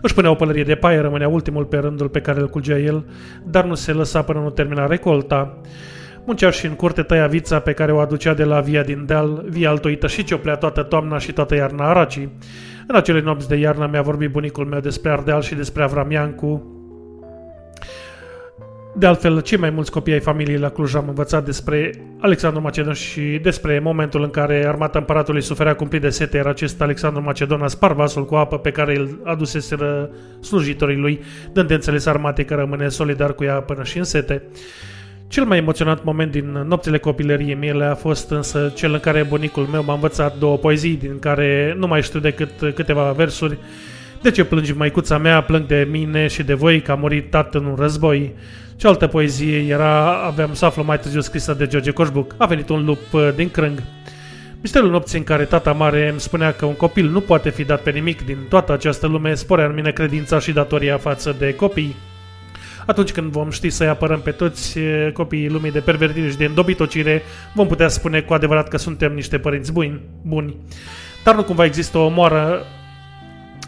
Își punea o pălărie de paie, rămânea ultimul pe rândul pe care îl culgea el, dar nu se lăsa până nu termina recolta. Muncea și în curte tăia vița pe care o aducea de la via din deal, via altoită și cioplea toată toamna și toată iarna aracii. În acele nopți de iarnă mi-a vorbit bunicul meu despre Ardeal și despre Avramiancu, de altfel, cei mai mulți copii ai familiei la Cluj am învățat despre Alexandru Macedon și despre momentul în care armata împăratului suferea cumplit de sete, iar acest Alexandru Macedon a spart vasul cu apă pe care îl aduseseră slujitorii lui, dând de înțeles armatei că rămâne solidar cu ea până și în sete. Cel mai emoționant moment din nopțile copilăriei mele a fost însă cel în care bunicul meu m-a învățat două poezii, din care nu mai știu decât câteva versuri. De ce plângi, maicuța mea, plâng de mine și de voi, că a murit tată în un război. Cealaltă poezie era, aveam să aflu mai târziu scrisă de George Coșbuc. A venit un lup uh, din crâng. Misterul nopții în care tata mare îmi spunea că un copil nu poate fi dat pe nimic din toată această lume sporea în mine credința și datoria față de copii. Atunci când vom ști să-i apărăm pe toți uh, copiii lumii de pervertire și de îndobitocire, vom putea spune cu adevărat că suntem niște părinți buni. buni. Dar nu cumva există o moară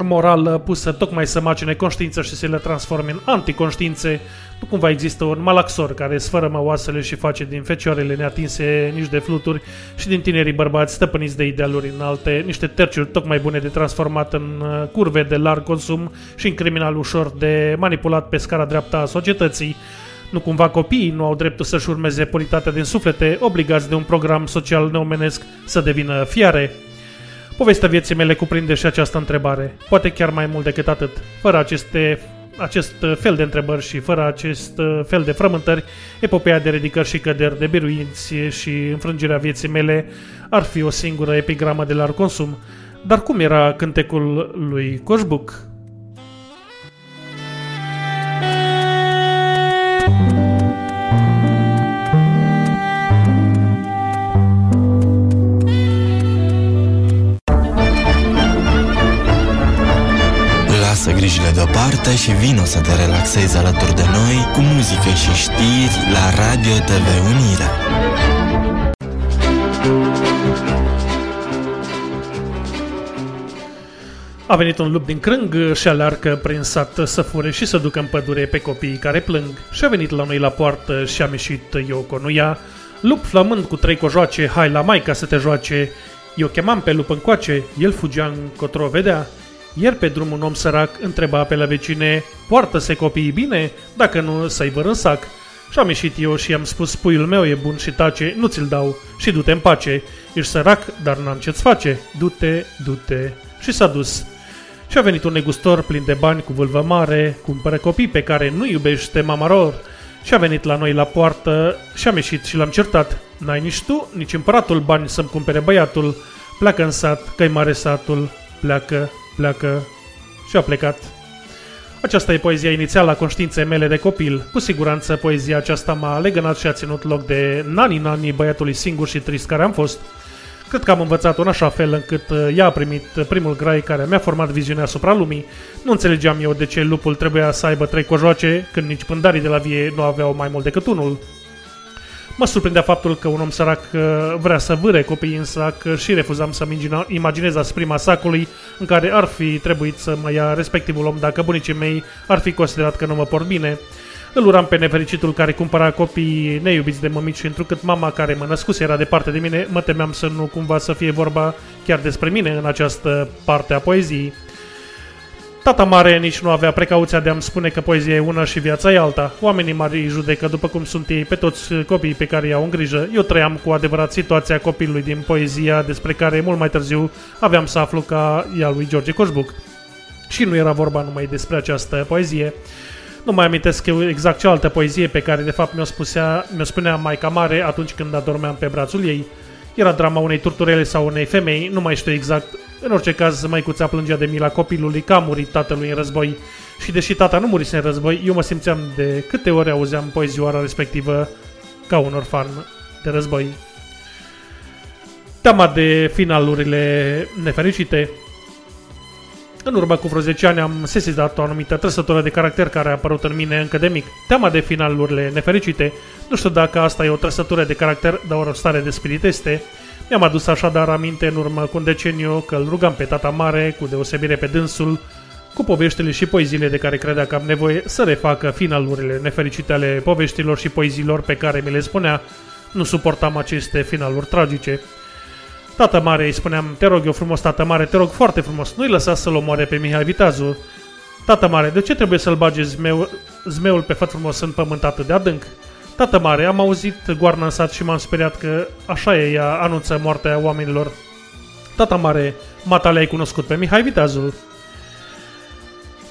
morală pusă tocmai să macine conștiință și să le transforme în anticonștiințe, nu cumva există un malaxor care sfărămă oasele și face din fecioarele neatinse nici de fluturi și din tinerii bărbați stăpâniți de idealuri înalte niște terciuri tocmai bune de transformat în uh, curve de larg consum și în criminal ușor de manipulat pe scara dreaptă a societății. Nu cumva copiii nu au dreptul să-și urmeze puritatea din suflete, obligați de un program social neomenesc să devină fiare. Povestea vieții mele cuprinde și această întrebare, poate chiar mai mult decât atât. Fără aceste acest fel de întrebări și fără acest fel de frământări, epopeea de ridicări și căderi, de biruinți și înfrângerea vieții mele ar fi o singură epigramă de larg consum. Dar cum era cântecul lui Coșbuc? Lasă grijile deoparte și vino să te relaxezi alături de noi cu muzică și știri la Radio TV Unirea. A venit un lup din crâng și alarcă prin sat să fure și să ducă în pădure pe copiii care plâng. Și a venit la noi la poartă și am ieșit eu cu ea. Lup flamând cu trei cojoace, hai la maica să te joace. Eu chemam pe lup încoace, el fugea încotro vedea. Iar pe drum un om sărac întreba pe la vecine, poartă-se copiii bine, dacă nu să-i văr în sac. Și am ieșit eu și am spus, puiul meu e bun și tace, nu ți-l dau și du-te în pace. Ești sărac, dar n-am ce-ți face. Du-te, du-te. Și s-a dus. Și a venit un negustor plin de bani cu vâlvă mare, cumpără copii pe care nu iubește mamaror. Și a venit la noi la poartă și am ieșit și l-am certat. N-ai nici tu, nici împăratul bani să-mi cumpere băiatul. Pleacă în sat, că mare satul. Pleacă, pleacă și a plecat. Aceasta e poezia inițială a conștiinței mele de copil. Cu siguranță poezia aceasta m-a legănat și a ținut loc de nani-nani băiatului singur și trist care am fost. Cred că am învățat în așa fel încât uh, ea a primit primul grai care mi-a format viziunea asupra lumii. Nu înțelegeam eu de ce lupul trebuia să aibă trei cojoace, când nici pândarii de la vie nu aveau mai mult decât unul. Mă surprindea faptul că un om sărac uh, vrea să vâre copiii în sac uh, și refuzam să-mi imaginez asprima sacului în care ar fi trebuit să mă ia respectivul om dacă bunicii mei ar fi considerat că nu mă port bine. Îl uram pe nefericitul care cumpăra copii neiubiți de mămici și întrucât mama care mă născuse era departe de mine, mă temeam să nu cumva să fie vorba chiar despre mine în această parte a poeziei. Tata mare nici nu avea precauția de a-mi spune că poezia e una și viața e alta. Oamenii mari îi judecă după cum sunt ei pe toți copiii pe care i-au în grijă. Eu trăiam cu adevărat situația copilului din poezia despre care mult mai târziu aveam să aflu ca ea lui George Coșbuc. Și nu era vorba numai despre această poezie. Nu mai amintesc eu exact cealaltă poezie pe care de fapt mi-o, spusea, mi-o spunea Maica Mare atunci când adormeam pe brațul ei. Era drama unei turturele sau unei femei, nu mai știu exact. În orice caz, maicuța plângea de mila copilului că a murit tatălui în război. Și deși tata nu murise în război, eu mă simțeam de câte ori auzeam poezioara respectivă ca un orfan de război. Teama de finalurile nefericite în urmă cu vreo 10 ani am sesizat o anumită trăsătură de caracter care a apărut în mine încă de mic. Teama de finalurile nefericite. Nu știu dacă asta e o trăsătură de caracter, dar o stare de spirit este. Mi-am adus așadar aminte în urmă cu un deceniu că îl rugam pe tata mare, cu deosebire pe dânsul, cu poveștile și poeziile de care credea că am nevoie să refacă finalurile nefericite ale poveștilor și poeziilor pe care mi le spunea. Nu suportam aceste finaluri tragice. Tată mare, îi spuneam, te rog eu frumos, tată mare, te rog foarte frumos, nu-i lăsa să-l omoare pe Mihai Viteazu. Tată mare, de ce trebuie să-l bage zmeu, zmeul pe făt frumos în pământ atât de adânc? Tată mare, am auzit goarna în sat și m-am speriat că așa e, ea anunță moartea oamenilor. Tata mare, mata le-ai cunoscut pe Mihai Viteazul.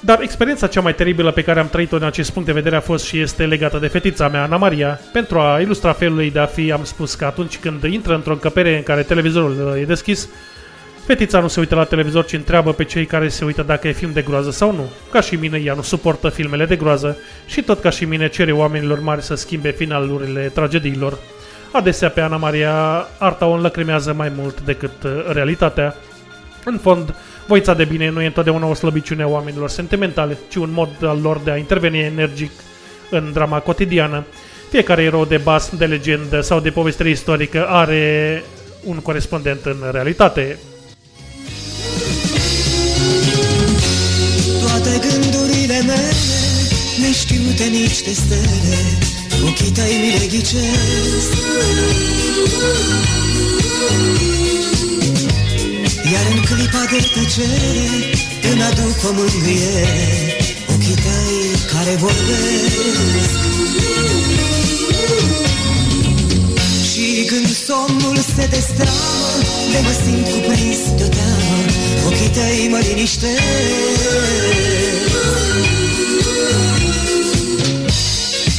Dar experiența cea mai teribilă pe care am trăit-o în acest punct de vedere a fost și este legată de fetița mea, Ana Maria. Pentru a ilustra felul ei de a fi, am spus că atunci când intră într-o încăpere în care televizorul e deschis, fetița nu se uită la televizor, ci întreabă pe cei care se uită dacă e film de groază sau nu. Ca și mine, ea nu suportă filmele de groază și tot ca și mine cere oamenilor mari să schimbe finalurile tragediilor. Adesea pe Ana Maria arta o înlăcrimează mai mult decât uh, realitatea. În fond, Voința de bine nu e întotdeauna o slăbiciune a oamenilor sentimentale, ci un mod al lor de a interveni energic în drama cotidiană. Fiecare erou de bas, de legendă sau de poveste istorică are un corespondent în realitate. Toate gândurile mele neștiute nici de stele Ochii tăi mi le ghicesc iar în clipa de tăcere Îmi aduc o mângâiere Ochii tăi care vorbesc. Și când somnul se destramă De mă simt cuprins de teamă. Ochii tăi mă liniștesc.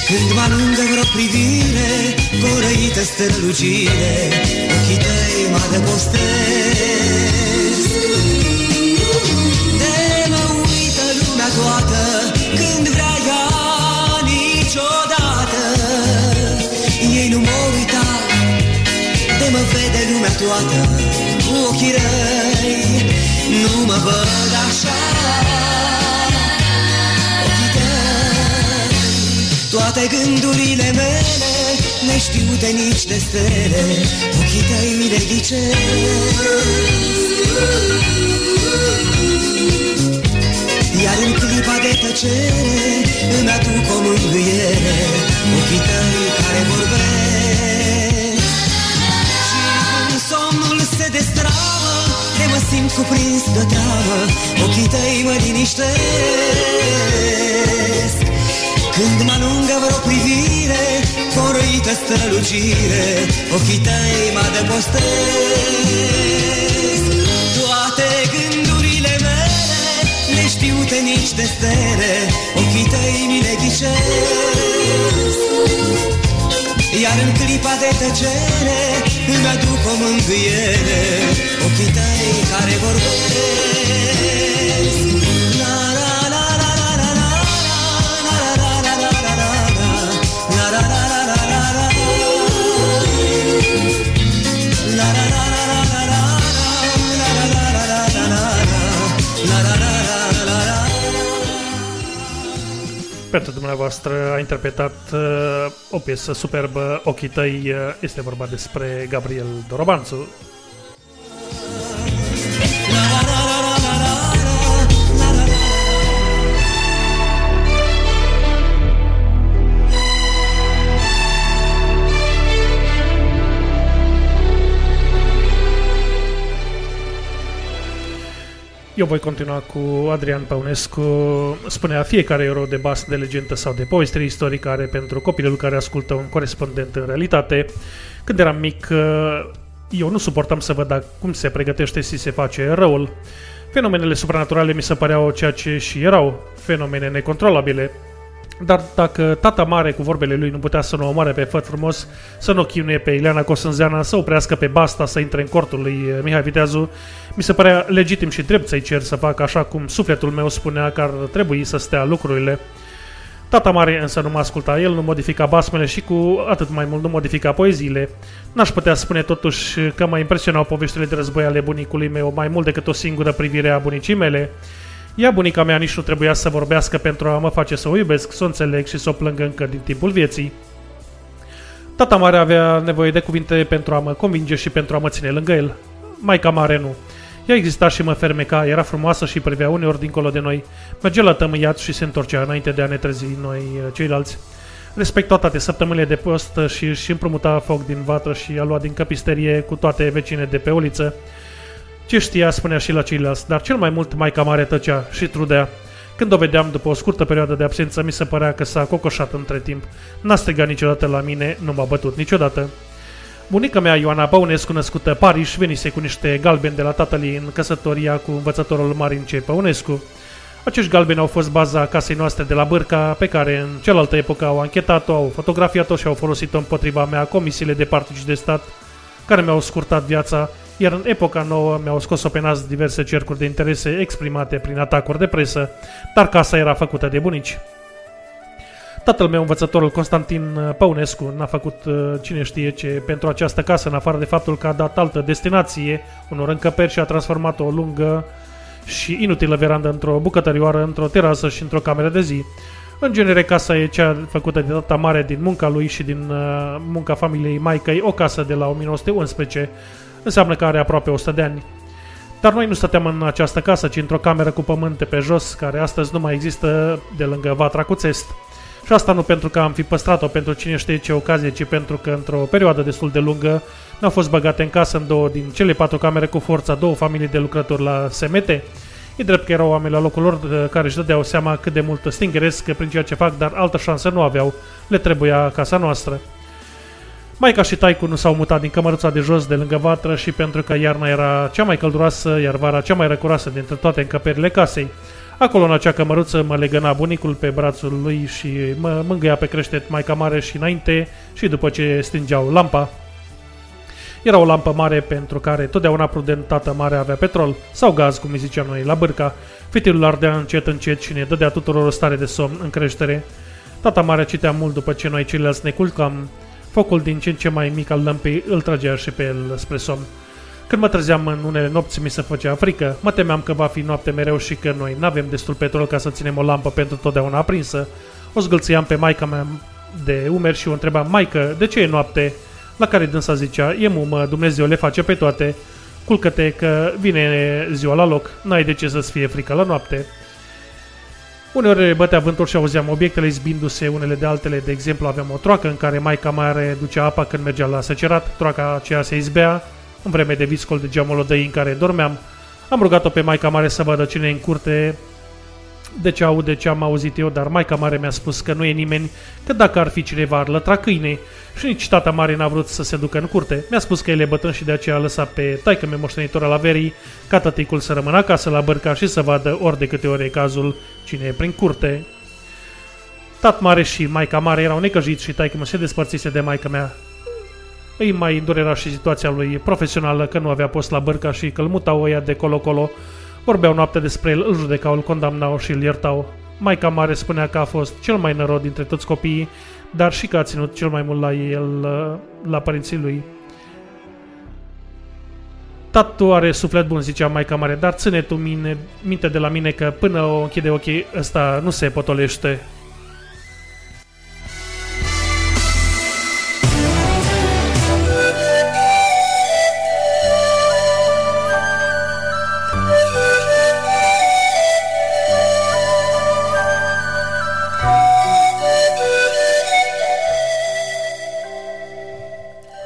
Când mă alungă vreo privire, corăită strălucire, ochii tăi mă adăpostesc vede lumea toată cu ochii răi. Nu mă văd așa. Ochii tăi Toate gândurile mele Neștiute nici de stele. Ochii tăi mi le Iar în clipa de tăcere Îmi aduc o mângâiere. Ochii tăi care vorbesc mă simt cuprins de teamă. Ochii tăi mă liniștesc. Când mă alungă vreo privire Corăită strălucire Ochii tăi mă adăpostesc. Toate gândurile mele Neștiute nici de stele Ochii tăi mi le ghicesc iar în clipa de tăcere Îmi aduc o mângâiere Ochii tăi care vorbesc La la la la la la la La la la la la la la La la la la la la la La la la la la la la La la la la la la la La la la la la la Pentru dumneavoastră a interpretat uh, o piesă superbă, Ochii tăi, uh, este vorba despre Gabriel Dorobanțu. Eu voi continua cu Adrian Păunescu. Spunea fiecare euro de bas de legendă sau de poveste istorică are pentru copilul care ascultă un corespondent în realitate. Când eram mic, eu nu suportam să văd cum se pregătește și se face răul. Fenomenele supranaturale mi se păreau ceea ce și erau, fenomene necontrolabile. Dar dacă tata mare cu vorbele lui nu putea să nu omoare pe făt frumos, să nu chinuie pe Ileana Cosânzeana, să oprească pe Basta să intre în cortul lui Mihai Viteazu, mi se părea legitim și drept să-i cer să facă așa cum sufletul meu spunea că ar trebui să stea lucrurile. Tata mare însă nu mă asculta, el nu modifica basmele și cu atât mai mult nu modifica poeziile. N-aș putea spune totuși că mă impresionau poveștile de război ale bunicului meu mai mult decât o singură privire a bunicii mele. Ea, bunica mea, nici nu trebuia să vorbească pentru a mă face să o iubesc, să o înțeleg și să o plâng încă din timpul vieții. Tata mare avea nevoie de cuvinte pentru a mă convinge și pentru a mă ține lângă el. Maica mare nu. Ea exista și mă fermeca, era frumoasă și privea uneori dincolo de noi. Mergea la tămâiat și se întorcea înainte de a ne trezi noi uh, ceilalți. Respecta toate săptămânile de post și își împrumuta foc din vatră și a luat din căpisterie cu toate vecine de pe uliță. Ce știa, spunea și la ceilalți, dar cel mai mult maica mare tăcea și trudea. Când o vedeam după o scurtă perioadă de absență, mi se părea că s-a cocoșat între timp. N-a strigat niciodată la mine, nu m-a bătut niciodată. Bunica mea, Ioana Păunescu, născută Paris, venise cu niște galbeni de la tatăl ei în căsătoria cu învățătorul Marin C. Păunescu. Acești galbeni au fost baza casei noastre de la Bârca, pe care în cealaltă epocă au anchetat-o, au fotografiat-o și au folosit-o împotriva mea comisiile de partid de stat, care mi-au scurtat viața, iar în epoca nouă mi-au scos-o pe nas diverse cercuri de interese exprimate prin atacuri de presă, dar casa era făcută de bunici. Tatăl meu, învățătorul Constantin Păunescu, n-a făcut uh, cine știe ce pentru această casă, în afară de faptul că a dat altă destinație unor încăperi și a transformat o lungă și inutilă verandă într-o bucătărioară, într-o terasă și într-o cameră de zi. În genere, casa e cea făcută de tata mare din munca lui și din uh, munca familiei Maicăi, o casă de la 1911, înseamnă că are aproape 100 de ani. Dar noi nu stăteam în această casă, ci într-o cameră cu pământe pe jos, care astăzi nu mai există de lângă vatra cu țest. Și asta nu pentru că am fi păstrat-o pentru cine știe ce ocazie, ci pentru că într-o perioadă destul de lungă ne-au fost băgate în casă în două din cele patru camere cu forța două familii de lucrători la SMT. E drept că erau oameni la locul lor uh, care își dădeau seama cât de mult stingeresc prin ceea ce fac, dar altă șansă nu aveau. Le trebuia casa noastră. Maica și taicu nu s-au mutat din cămăruța de jos de lângă vatră și pentru că iarna era cea mai călduroasă, iar vara cea mai răcuroasă dintre toate încăperile casei. Acolo în acea cămăruță mă legăna bunicul pe brațul lui și mă mângâia pe creștet maica mare și înainte și după ce stingeau lampa. Era o lampă mare pentru care totdeauna prudent tată mare avea petrol sau gaz, cum îi ziceam noi, la bârca. Fitilul ardea încet încet și ne dădea tuturor o stare de somn în creștere. Tata mare citea mult după ce noi ceilalți ne culcam. Focul din ce în ce mai mic al lămpii îl tragea și pe el spre somn. Când mă trezeam în unele nopți mi se făcea frică, mă temeam că va fi noapte mereu și că noi n-avem destul petrol ca să ținem o lampă pentru totdeauna aprinsă. O zgâlțeam pe maica mea de umeri și o întrebam, Maică, de ce e noapte? La care dânsa zicea, e mumă, Dumnezeu le face pe toate. Culcă-te că vine ziua la loc, n-ai de ce să-ți fie frică la noapte. Uneori bătea vântul și auzeam obiectele izbindu-se unele de altele. De exemplu, aveam o troacă în care maica mare ducea apa când mergea la secerat. Troaca aceea se izbea în vreme de viscol de geamolodăi în care dormeam. Am rugat-o pe maica mare să vadă cine e în curte de ce aude ce am auzit eu, dar maica mare mi-a spus că nu e nimeni, că dacă ar fi cineva ar lătra câine și nici tata mare n-a vrut să se ducă în curte. Mi-a spus că el e bătrân și de aceea a lăsat pe taică mi moștenitor al averii ca tăticul să rămână acasă la bărca și să vadă ori de câte ori e cazul cine e prin curte. Tat mare și maica mare erau necăjiți și taică mă se despărțise de maica mea. Îi mai îndurera și situația lui profesională că nu avea post la bărca și că îl mutau ăia de colo-colo Vorbeau noapte despre el, îl judecau, îl condamnau și îl iertau. Maica mare spunea că a fost cel mai nărod dintre toți copiii, dar și că a ținut cel mai mult la el, la părinții lui. Tatu are suflet bun, zicea maica mare, dar ține tu mine, minte de la mine că până o închide ochii, ăsta nu se potolește.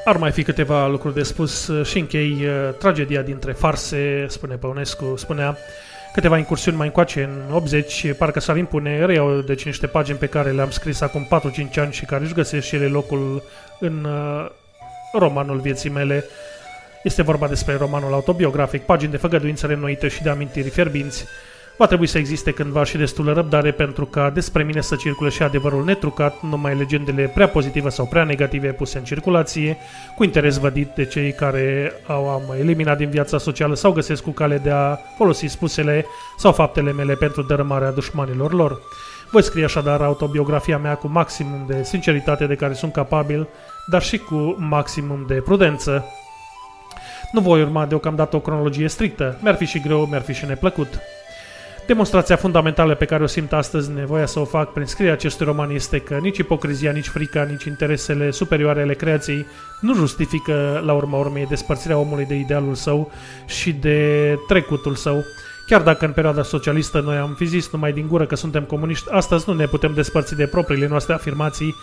Ar mai fi câteva lucruri de spus uh, și închei uh, tragedia dintre farse, spune Păunescu, spunea câteva incursiuni mai încoace în 80, parcă s-ar impune, reiau deci niște pagini pe care le-am scris acum 4-5 ani și care își găsesc și ele locul în uh, romanul vieții mele. Este vorba despre romanul autobiografic, pagini de făgăduință reînnoite și de amintiri fierbinți, Va trebui să existe cândva și destulă răbdare pentru ca despre mine să circule și adevărul netrucat, numai legendele prea pozitive sau prea negative puse în circulație, cu interes vădit de cei care au am eliminat din viața socială sau găsesc cu cale de a folosi spusele sau faptele mele pentru dărâmarea dușmanilor lor. Voi scrie așadar autobiografia mea cu maximum de sinceritate de care sunt capabil, dar și cu maximum de prudență. Nu voi urma deocamdată o cronologie strictă, mi-ar fi și greu, mi-ar fi și neplăcut. Demonstrația fundamentală pe care o simt astăzi nevoia să o fac prin scrierea acestui roman este că nici ipocrizia, nici frica, nici interesele superioare ale creației nu justifică la urma urmei despărțirea omului de idealul său și de trecutul său. Chiar dacă în perioada socialistă noi am fi zis numai din gură că suntem comuniști, astăzi nu ne putem despărți de propriile noastre afirmații,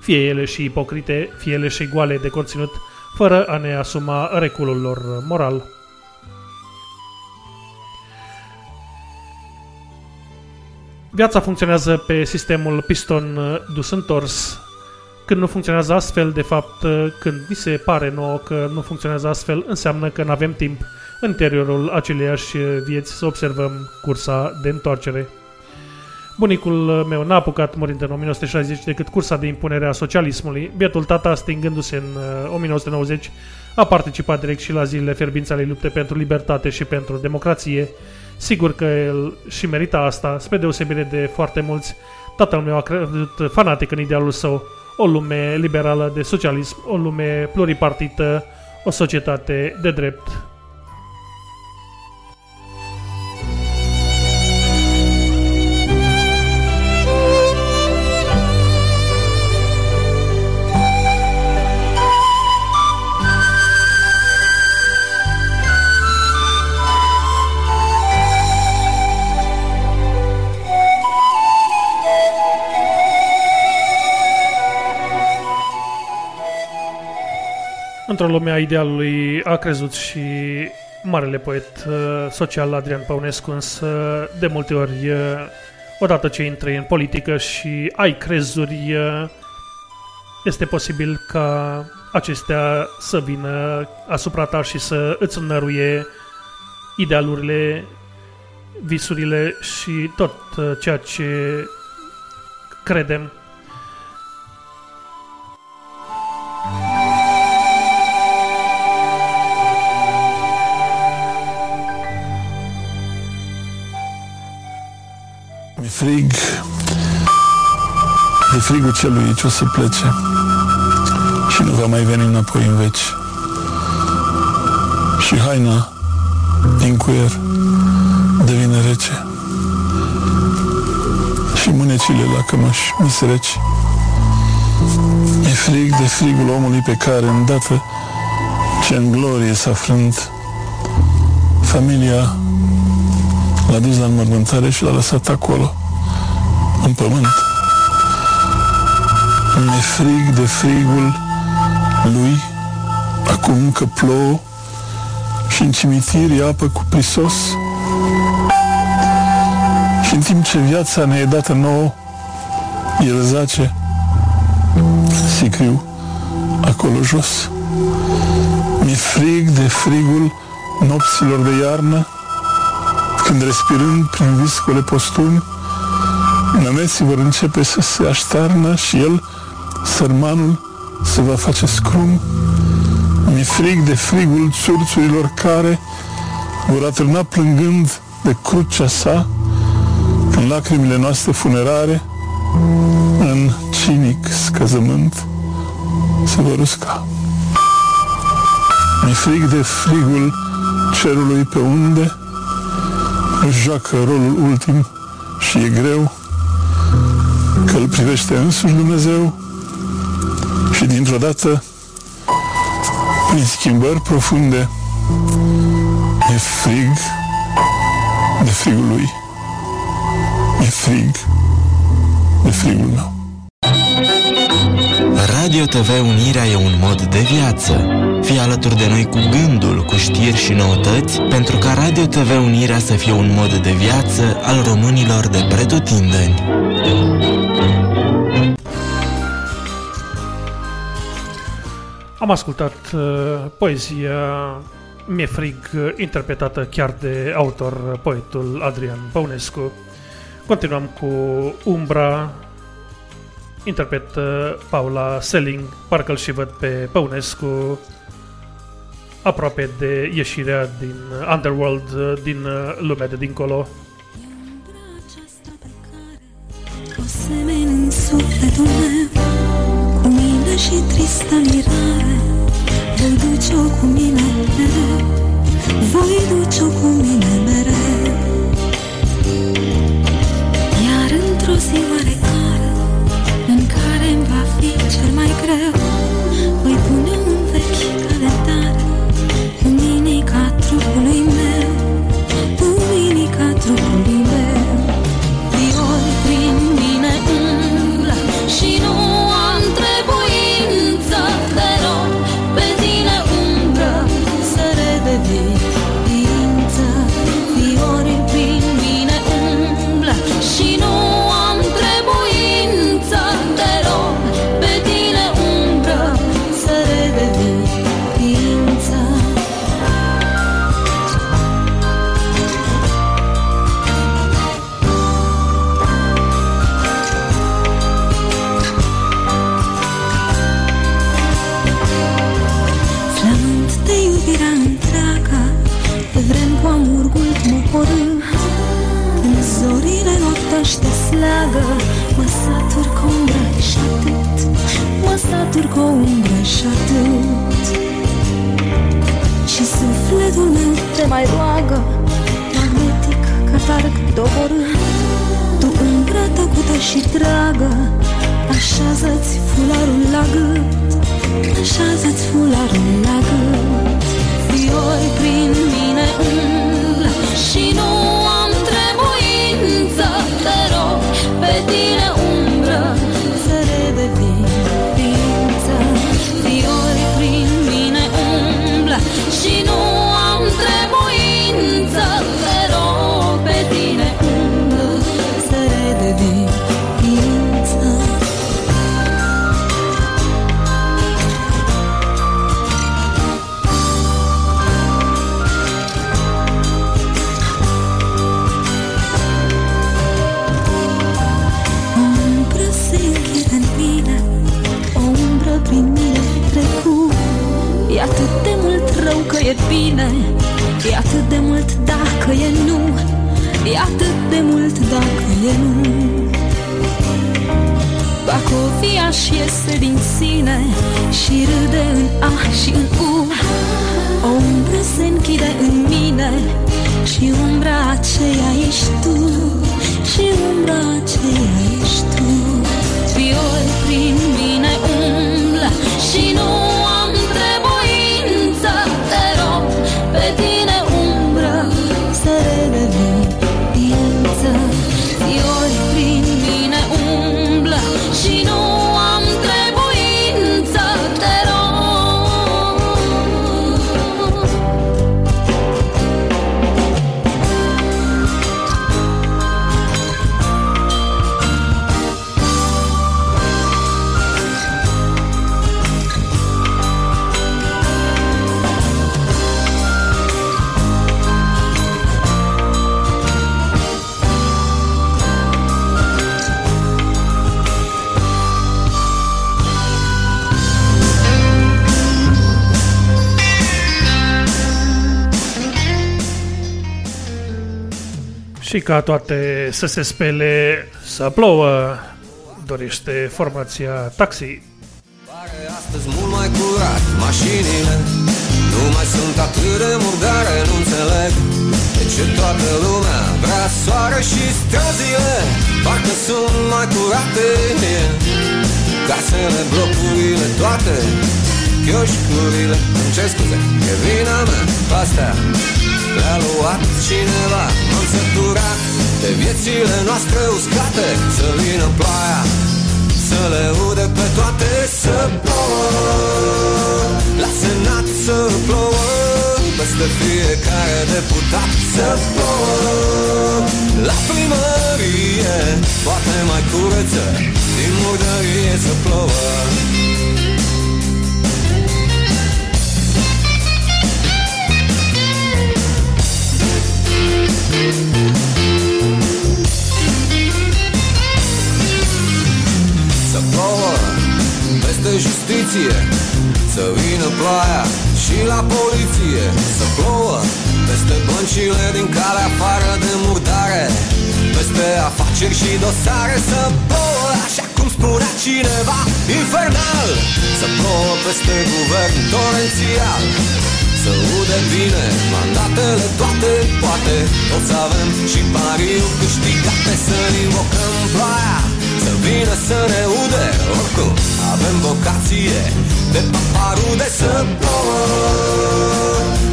fie ele și ipocrite, fie ele și goale de conținut, fără a ne asuma reculul lor moral. Viața funcționează pe sistemul piston uh, dus-întors. Când nu funcționează astfel, de fapt, uh, când ni se pare nouă că nu funcționează astfel, înseamnă că nu avem timp în interiorul aceleiași uh, vieți să observăm cursa de întoarcere. Bunicul meu n-a apucat murind în 1960 decât cursa de impunere a socialismului. Bietul tata, stingându-se în 1990, a participat direct și la zilele fierbințe ale lupte pentru libertate și pentru democrație. Sigur că el și merita asta, spre deosebire de foarte mulți. Tatăl meu a crezut fanatic în idealul său, o lume liberală de socialism, o lume pluripartită, o societate de drept. Într-o lume a idealului a crezut și marele poet uh, social Adrian Păunescu, însă de multe ori, uh, odată ce intri în politică și ai crezuri, uh, este posibil ca acestea să vină asupra ta și să îți năruie idealurile, visurile și tot uh, ceea ce credem. Frig de frigul celui ce o să plece și nu va mai veni înapoi în veci. Și haina din cuier devine rece și mânecile la cămăș mi se reci. Mi frig de frigul omului pe care îndată ce în glorie s-a frânt familia l-a dus la înmormântare și l-a lăsat acolo, în pământ. Mi-e frig de frigul lui, acum că plouă și în cimitir e apă cu prisos. Și în timp ce viața ne e dată nouă, el zace, sicriu, acolo jos. Mi-e frig de frigul nopților de iarnă, când respirând prin viscole postumi, nămeții vor începe să se aștarnă și el, sărmanul, se va face scrum. Mi frig de frigul țurțurilor care vor atârna plângând de crucea sa în lacrimile noastre funerare, în cinic scăzământ, se vor usca. Mi frig de frigul cerului pe unde își joacă rolul ultim și e greu că îl privește însuși Dumnezeu și dintr-o dată, prin schimbări profunde, e frig de frigul lui. E frig de frigul meu. Radio TV Unirea e un mod de viață. Fii alături de noi cu gândul, cu știri și noutăți, pentru ca Radio TV Unirea să fie un mod de viață al românilor de pretutindeni. Am ascultat uh, poezia Mi-e frig, uh, interpretată chiar de autor, uh, poetul Adrian Păunescu. Continuăm cu Umbra, interpret uh, Paula Selling, parcă-l și văd pe Păunescu aproape de ieșirea din Underworld, uh, din uh, lumea de dincolo. O semeni în sufletul meu Cu mine și tristă mirare. Voi duce-o cu mine mereu. Voi duce-o cu mine mereu. Iar într-o zi oarecare În care îmi va fi cel mai greu Voi pune mai roagă. Magnetic ca targ doborât. Tu umbră tăcută și dragă. Așează-ți fularul la gât. Așează-ți fularul la gât. Fiori prin dacă e bine. E atât de mult dacă e nu. E atât de mult dacă e nu. Bacovia și iese din sine Și râde în A și în U. O umbră se închide în mine Și umbra ca toate să se spele, să plouă, dorește formația Taxi. Astăzi mult mai curat Mașinile. Nu mai sunt atât de murdare Nu înțeleg de ce toată lumea vrea soare și străzile. Parcă sunt mai curate Casele, blocurile, toate Chioșcurile. Îmi cer scuze, e vina mea Astea le-a luat cineva M-am săturat. De viețile noastre uscate Să vină ploaia să le ude pe toate să plouă. La senat să plouă Peste fiecare deputat să plouă. La primărie Poate mai curăță Din murdărie să plouă Să plouă peste justiție Să vină ploaia și la poliție. Să plouă peste băncile din calea afară de murdare Peste afaceri și dosare. Să plouă așa cum spunea cineva Infernal. Să plouă peste guvern torențial să ude bine mandatele toate Poate o să avem și pariu câștigate. Să invocăm ploaia Să vină să ne ude. Oricum avem vocație De paparude să plouă.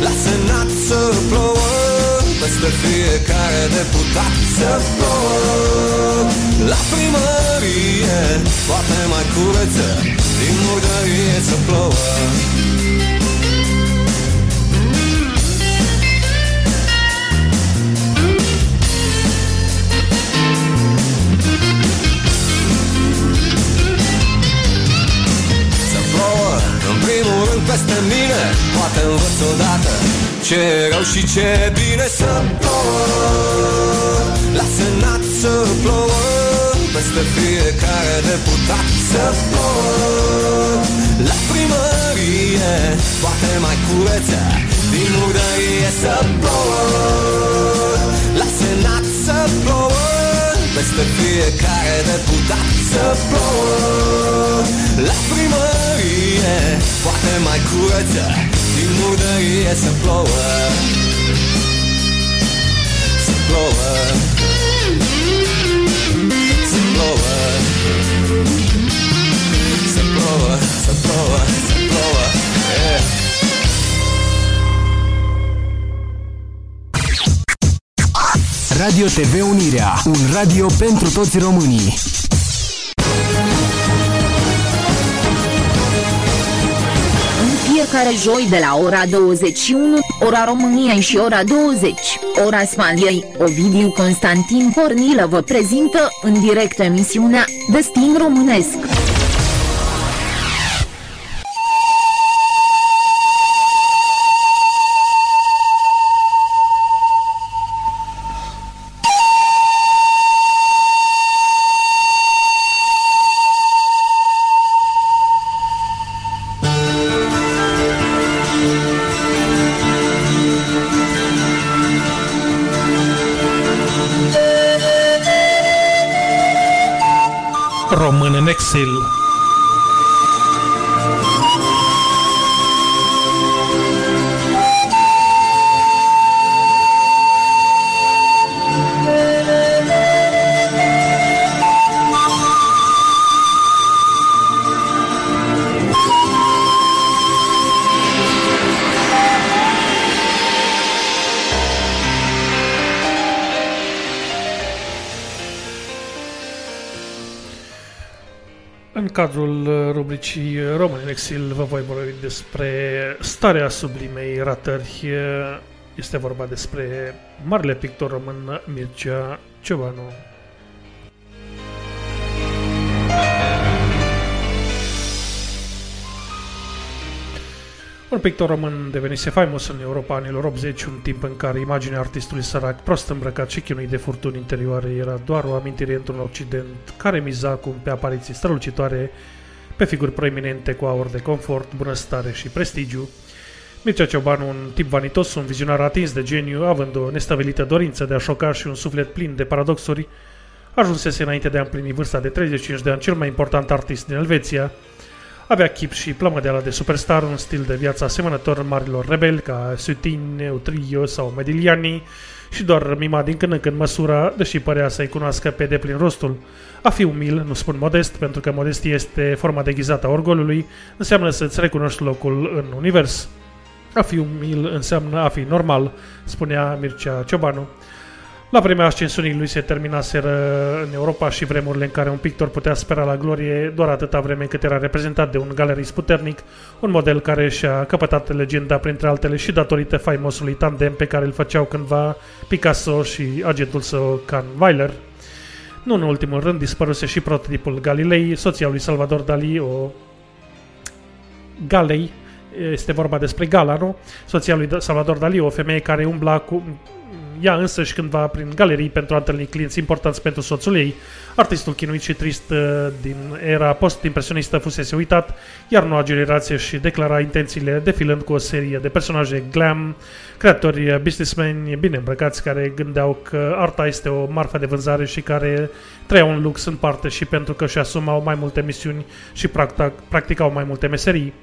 La senat să plouă Peste fiecare deputat să plouă. La primărie Poate mai curăță Din murdărie să plouă peste mine Poate învăț odată ce e rău și ce e bine Să plouă la senat să plouă Peste fiecare deputat să plouă. La primărie poate mai curăță Din murdărie să plouă. La senat să plouă peste fiecare deputat să plouă La primărie Poate mai curăță Din murdărie să plouă. Să plouă. Să plouă. Să plouă, să plouă, să plouă Radio TV Unirea, un radio pentru toți românii. În fiecare joi de la ora 21, ora României și ora 20, ora Spaniei, Ovidiu Constantin Pornilă vă prezintă în direct emisiunea Destin Românesc. Rubricii Român în exil vă voi vorbi despre starea sublimei ratări. Uh, Este vorba despre marele pictor român Mircea Ciobanu. Un pictor român devenise faimos în Europa anilor 80, un timp în care imaginea artistului sărac, prost îmbrăcat și chinuit de furtuni interioare, era doar o amintire într-un Occident care miza cum pe apariții strălucitoare, pe figuri proeminente cu aur de confort, bunăstare și prestigiu. Mircea Ciobanu, un tip vanitos, un vizionar atins de geniu, având o nestabilită dorință de a șoca și un suflet plin de paradoxuri, ajunsese înainte de a împlini vârsta de 35 de ani cel mai important artist din Elveția, avea chip și plămădeala de superstar, un stil de viață asemănător marilor rebeli ca Sutin, Eutrio sau Medigliani și doar mima din când în când măsura, deși părea să-i cunoască pe deplin rostul. A fi umil, nu spun modest, pentru că modestie este forma deghizată a orgolului, înseamnă să-ți recunoști locul în univers. A fi umil înseamnă a fi normal, spunea Mircea Ciobanu. La vremea ascensiunii lui se terminaseră în Europa și vremurile în care un pictor putea spera la glorie doar atâta vreme cât era reprezentat de un galerist puternic, un model care și-a căpătat legenda printre altele și datorită faimosului tandem pe care îl făceau cândva Picasso și agentul său Can Weiler. Nu în ultimul rând dispăruse și prototipul Galilei, soția lui Salvador Dali, o Galei, este vorba despre Gala, nu? Soția lui Salvador Dali, o femeie care umbla cu ea însă și cândva prin galerii pentru a întâlni clienți importanți pentru soțul ei. Artistul chinuit și trist uh, din era post-impresionistă fusese uitat, iar noua generație și declara intențiile defilând cu o serie de personaje glam, creatori, businessmeni bine îmbrăcați care gândeau că arta este o marfă de vânzare și care trăiau un lux în parte și pentru că și asumau mai multe misiuni și practicau mai multe meserii.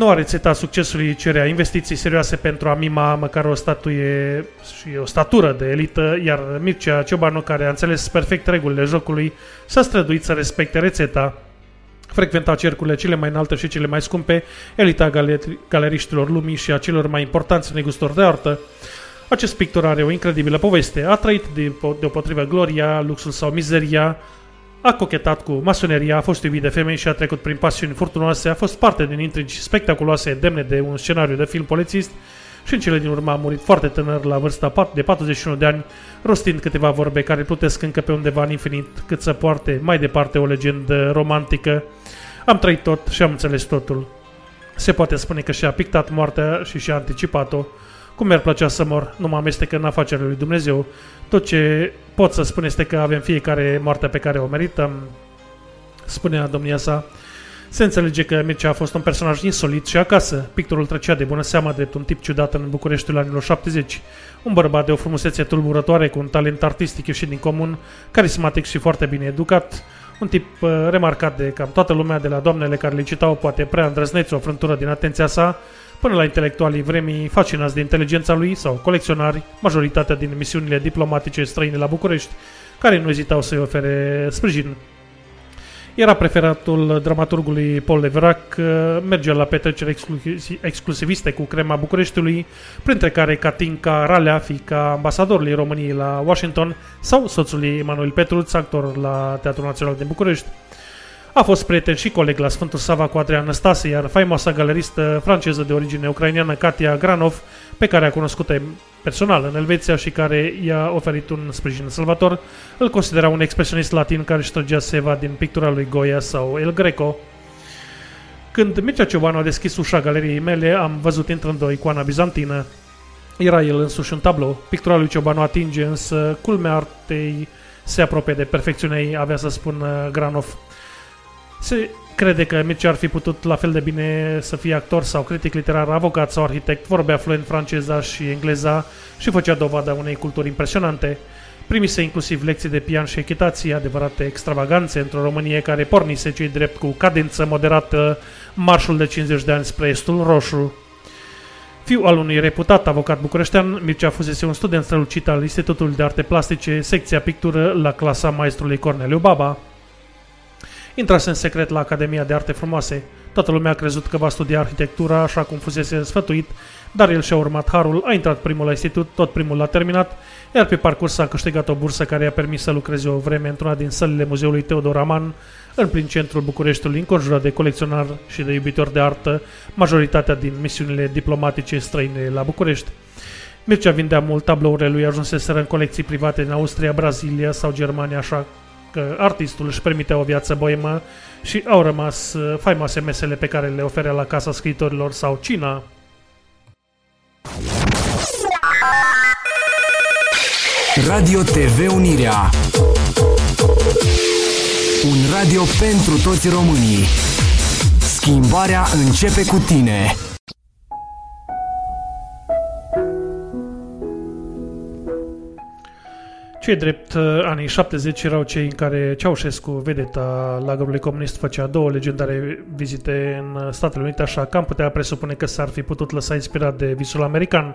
Noua rețetă a succesului cerea investiții serioase pentru a mima măcar o statuie și o statură de elită, iar Mircea Ciobanu, care a înțeles perfect regulile jocului, s-a străduit să respecte rețeta. Frecventa cercurile cele mai înalte și cele mai scumpe, elita galeri- galeriștilor lumii și a celor mai importanți negustori de artă. Acest pictor are o incredibilă poveste. A trăit de, deopotrivă gloria, luxul sau mizeria, a cochetat cu masoneria, a fost iubit de femei și a trecut prin pasiuni furtunoase, a fost parte din intrigi spectaculoase demne de un scenariu de film polițist și în cele din urmă a murit foarte tânăr la vârsta de 41 de ani, rostind câteva vorbe care plutesc încă pe undeva în infinit cât să poarte mai departe o legendă romantică. Am trăit tot și am înțeles totul. Se poate spune că și-a pictat moartea și și-a anticipat-o. Cum mi-ar plăcea să mor, nu mă amestec în afacerea lui Dumnezeu. Tot ce pot să spun este că avem fiecare moartea pe care o merităm, spunea domnia sa. Se înțelege că Mircea a fost un personaj insolit și acasă. Pictorul trecea de bună seamă drept un tip ciudat în Bucureștiul anilor 70. Un bărbat de o frumusețe tulburătoare cu un talent artistic ieșit din comun, carismatic și foarte bine educat. Un tip uh, remarcat de cam toată lumea, de la doamnele care le citau poate prea îndrăzneți o frântură din atenția sa, până la intelectualii vremii fascinați de inteligența lui sau colecționari, majoritatea din misiunile diplomatice străine la București, care nu ezitau să-i ofere sprijin. Era preferatul dramaturgului Paul Leverac, mergea la petreceri exclusiviste cu crema Bucureștiului, printre care Katinka Ralea, fica ambasadorului României la Washington, sau soțul ei Emanuel Petruț, actor la Teatrul Național din București. A fost prieten și coleg la Sfântul Sava cu Adrian Năstase, iar faimoasa galeristă franceză de origine ucraineană Katia Granov, pe care a cunoscut-o personal în Elveția și care i-a oferit un sprijin salvator, îl considera un expresionist latin care își trăgea seva din pictura lui Goya sau El Greco. Când Mircea Ciobanu a deschis ușa galeriei mele, am văzut intrând o icoană bizantină. Era el însuși un tablou. Pictura lui Ciobanu atinge, însă culmea artei se apropie de perfecțiunea ei, avea să spun Granov. Se crede că Mircea ar fi putut la fel de bine să fie actor sau critic literar, avocat sau arhitect, vorbea fluent franceza și engleza și făcea dovada unei culturi impresionante. Primise inclusiv lecții de pian și echitație, adevărate extravaganțe într-o Românie care pornise cei drept cu cadență moderată marșul de 50 de ani spre Estul Roșu. Fiu al unui reputat avocat bucureștean, Mircea fusese un student strălucit al Institutului de Arte Plastice, secția pictură, la clasa maestrului Corneliu Baba. Intrase în secret la Academia de Arte Frumoase. Toată lumea a crezut că va studia arhitectura așa cum fusese sfătuit, dar el și-a urmat harul, a intrat primul la institut, tot primul l-a terminat, iar pe parcurs a câștigat o bursă care i-a permis să lucreze o vreme într-una din sălile Muzeului Teodor Aman, în plin centrul Bucureștiului, înconjurat de colecționar și de iubitori de artă, majoritatea din misiunile diplomatice străine la București. Mircea vindea mult, tablourile lui ajunseseră în colecții private din Austria, Brazilia sau Germania, așa că artistul își permitea o viață boemă și au rămas uh, faimoase mesele pe care le oferea la Casa Scriitorilor sau Cina. Radio TV Unirea. Un radio pentru toți românii. Schimbarea începe cu tine Cei drept, uh, anii 70 erau cei în care Ceaușescu, vedeta lagărului comunist, făcea două legendare vizite în uh, Statele Unite, așa că am putea presupune că s-ar fi putut lăsa inspirat de visul american.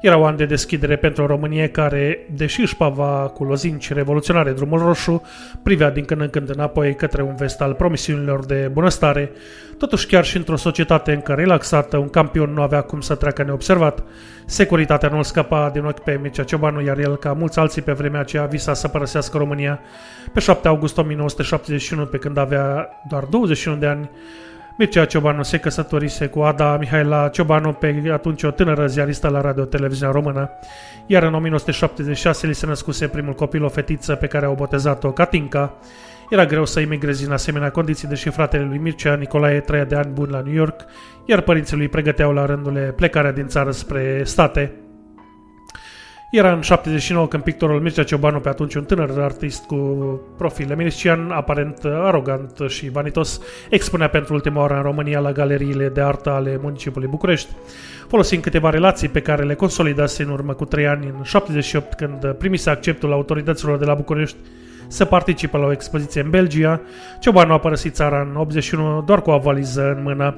Erau ani de deschidere pentru o Românie care, deși își pava cu lozinci revoluționare drumul roșu, privea din când în când înapoi către un vest al promisiunilor de bunăstare. Totuși, chiar și într-o societate încă relaxată, un campion nu avea cum să treacă neobservat. Securitatea nu îl scăpa din ochi pe Mircea Ciobanu, iar el, ca mulți alții pe vremea aceea, visa să părăsească România. Pe 7 august 1971, pe când avea doar 21 de ani, Mircea Ciobanu se căsătorise cu Ada Mihaela Ciobanu, pe atunci o tânără ziaristă la radio televiziunea română, iar în 1976 li se născuse primul copil, o fetiță pe care au botezat-o Katinka. Era greu să imigrezi în asemenea condiții, deși fratele lui Mircea, Nicolae, trăia de ani buni la New York, iar părinții lui pregăteau la rândul plecarea din țară spre state. Era în 79 când pictorul Mircea Ciobanu, pe atunci un tânăr artist cu profil eminiscian, aparent arogant și vanitos, expunea pentru ultima oară în România la galeriile de artă ale municipiului București. Folosind câteva relații pe care le consolidase în urmă cu trei ani, în 78, când primise acceptul autorităților de la București să participe la o expoziție în Belgia, Ciobanu a părăsit țara în 81 doar cu o valiză în mână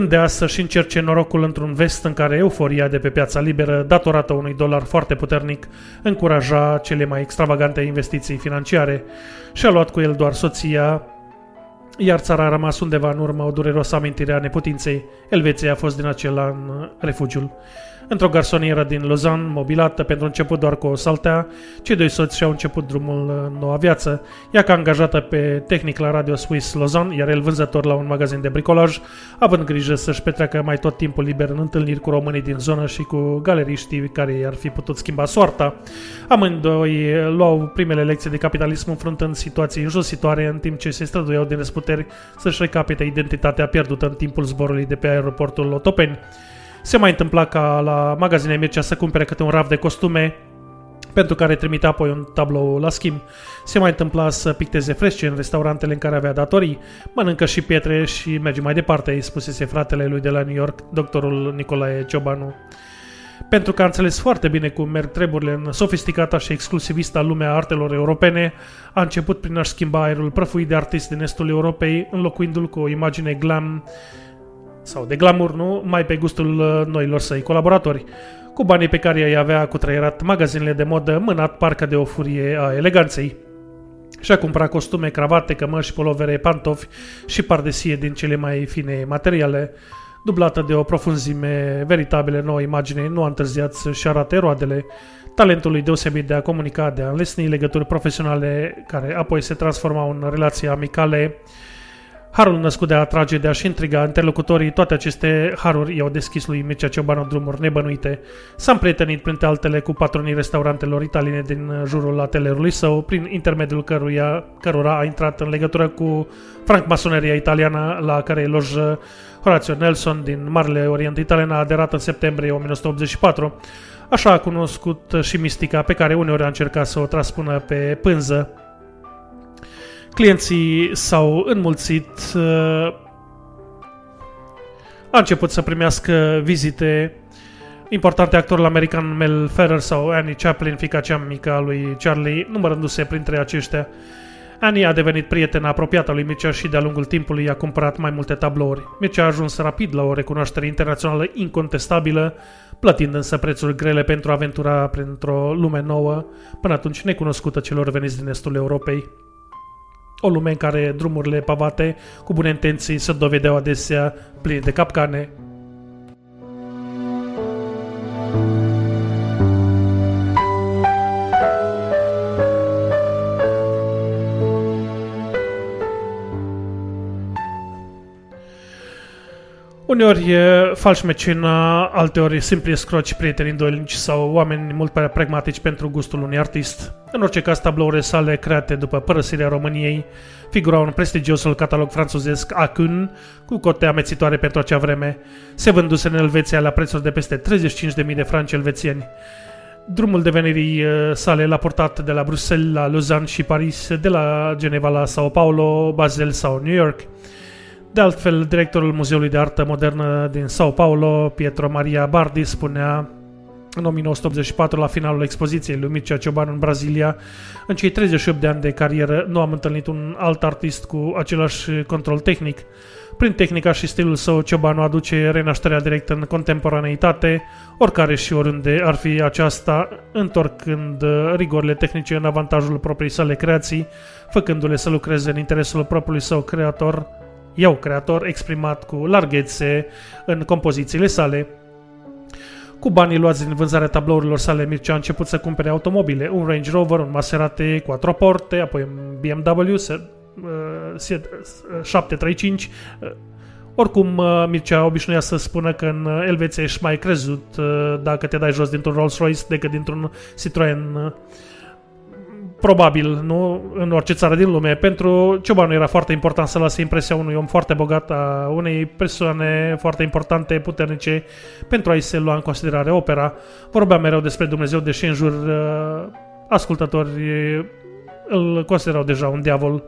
gândea să-și încerce norocul într-un vest în care euforia de pe piața liberă, datorată unui dolar foarte puternic, încuraja cele mai extravagante investiții financiare. Și-a luat cu el doar soția, iar țara a rămas undeva în urmă o dureroasă amintire a neputinței. Elveția a fost din acel an refugiul. Într-o garsonieră din Lausanne, mobilată pentru început doar cu o saltea, cei doi soți și-au început drumul în noua viață. Ea ca angajată pe tehnic la Radio Swiss Lausanne, iar el vânzător la un magazin de bricolaj, având grijă să-și petreacă mai tot timpul liber în întâlniri cu românii din zonă și cu galeriștii care i-ar fi putut schimba soarta. Amândoi luau primele lecții de capitalism înfruntând situații înjositoare în timp ce se străduiau din răsputeri să-și recapite identitatea pierdută în timpul zborului de pe aeroportul Otopeni. Se mai întâmpla ca la magazine Mircea să cumpere câte un raf de costume pentru care trimitea apoi un tablou la schimb. Se mai întâmpla să picteze fresce în restaurantele în care avea datorii, mănâncă și pietre și merge mai departe, îi spusese fratele lui de la New York, doctorul Nicolae Ciobanu. Pentru că a înțeles foarte bine cum merg treburile în sofisticata și exclusivistă lumea artelor europene, a început prin a-și schimba aerul prăfuit de artist din estul Europei, înlocuindu-l cu o imagine glam sau de glamour, nu? Mai pe gustul uh, noilor săi colaboratori. Cu banii pe care i avea cu trăierat magazinele de modă, mânat parcă de o furie a eleganței. Și-a cumpărat costume, cravate, cămăși, polovere, pantofi și pardesie din cele mai fine materiale. Dublată de o profunzime veritabile, nouă imagine, nu a întârziat să-și arate roadele. Talentul lui deosebit de a comunica, de a înlesni legături profesionale, care apoi se transformau în relații amicale, Harul născut de a atrage, de a-și intriga interlocutorii, toate aceste haruri i-au deschis lui Mircea Ciobanu drumuri nebănuite. S-a împrietenit printre altele cu patronii restaurantelor italiene din jurul atelierului său, prin intermediul căruia, cărora a intrat în legătură cu francmasoneria italiană, la care lojă Horatio Nelson din Marele Orient Italian a aderat în septembrie 1984. Așa a cunoscut și mistica pe care uneori a încercat să o transpună pe pânză clienții s-au înmulțit, uh, a început să primească vizite, importante actorul american Mel Ferrer sau Annie Chaplin, fica cea mică a lui Charlie, numărându-se printre aceștia. Annie a devenit prietena apropiată a lui Mircea și de-a lungul timpului a cumpărat mai multe tablouri. Mircea a ajuns rapid la o recunoaștere internațională incontestabilă, plătind însă prețuri grele pentru a aventura printr-o lume nouă, până atunci necunoscută celor veniți din estul Europei. O lume în care drumurile pavate, cu bune intenții, se dovedeau adesea pline de capcane, Uneori e falși mecenă, alteori simpli scroci prieteni îndoielnici sau oameni mult prea pragmatici pentru gustul unui artist. În orice caz, tablourile sale create după părăsirea României figurau în prestigiosul catalog franțuzesc Acun, cu cote amețitoare pentru acea vreme, se vânduse în Elveția la prețuri de peste 35.000 de franci elvețieni. Drumul devenirii sale l-a portat de la Bruxelles la Lausanne și Paris, de la Geneva la Sao Paulo, Basel sau New York – de altfel, directorul Muzeului de Artă Modernă din Sao Paulo, Pietro Maria Bardi, spunea în 1984, la finalul expoziției lui Mircea Cioban în Brazilia, în cei 38 de ani de carieră nu am întâlnit un alt artist cu același control tehnic. Prin tehnica și stilul său, Ciobanu aduce renașterea directă în contemporaneitate, oricare și oriunde ar fi aceasta, întorcând rigorile tehnice în avantajul propriei sale creații, făcându-le să lucreze în interesul propriului său creator, eu, creator, exprimat cu larghețe în compozițiile sale. Cu banii luați din vânzarea tablourilor sale, Mircea a început să cumpere automobile, un Range Rover, un Maserati porte, apoi un BMW 735. Uh, uh, oricum, uh, Mircea obișnuia să spună că în Elveția ești mai crezut dacă te dai jos dintr-un Rolls-Royce decât dintr-un Citroen probabil, nu în orice țară din lume. Pentru Ciobanu era foarte important să lase impresia unui om foarte bogat, a unei persoane foarte importante, puternice, pentru a-i se lua în considerare opera. Vorbea mereu despre Dumnezeu, deși în jur uh, ascultători îl considerau deja un diavol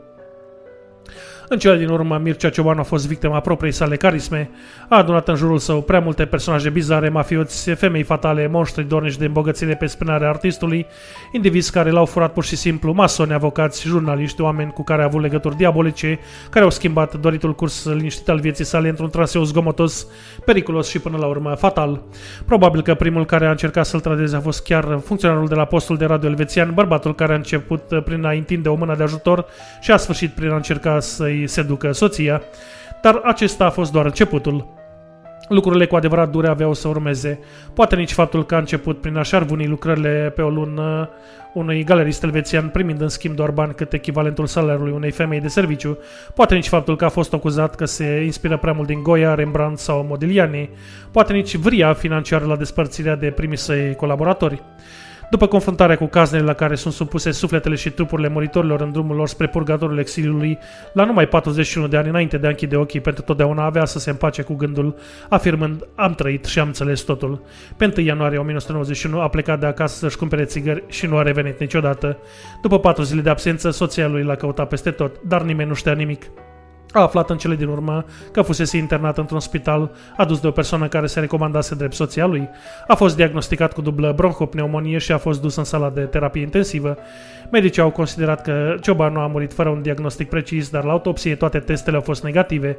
în cele din urmă, Mircea Ciobanu a fost victima propriei sale carisme, a adunat în jurul său prea multe personaje bizare, mafioți, femei fatale, monștri dornici de îmbogățire pe spinarea artistului, indivizi care l-au furat pur și simplu, masoni, avocați, jurnaliști, oameni cu care a avut legături diabolice, care au schimbat doritul curs liniștit al vieții sale într-un traseu zgomotos, periculos și până la urmă fatal. Probabil că primul care a încercat să-l tradeze a fost chiar funcționarul de la postul de radio elvețian, bărbatul care a început prin a întinde o mână de ajutor și a sfârșit prin a încerca să-i să-i seducă soția, dar acesta a fost doar începutul. Lucrurile cu adevărat dure aveau să urmeze. Poate nici faptul că a început prin a-și arvuni lucrările pe o lună unui galerist elvețian primind în schimb doar bani cât echivalentul salariului unei femei de serviciu, poate nici faptul că a fost acuzat că se inspiră prea mult din Goya, Rembrandt sau Modigliani, poate nici vria financiară la despărțirea de primii săi colaboratori. După confruntarea cu caznele la care sunt supuse sufletele și trupurile moritorilor în drumul lor spre purgatorul exiliului, la numai 41 de ani înainte de a închide ochii pentru totdeauna avea să se împace cu gândul, afirmând, am trăit și am înțeles totul. Pe 1 ianuarie 1991 a plecat de acasă să-și cumpere țigări și nu a revenit niciodată. După patru zile de absență, soția lui l-a căutat peste tot, dar nimeni nu știa nimic. A aflat în cele din urmă că fusese internat într-un spital adus de o persoană care se recomandase drept soția lui. A fost diagnosticat cu dublă bronhopneumonie și a fost dus în sala de terapie intensivă. Medicii au considerat că Ciobanu a murit fără un diagnostic precis, dar la autopsie toate testele au fost negative.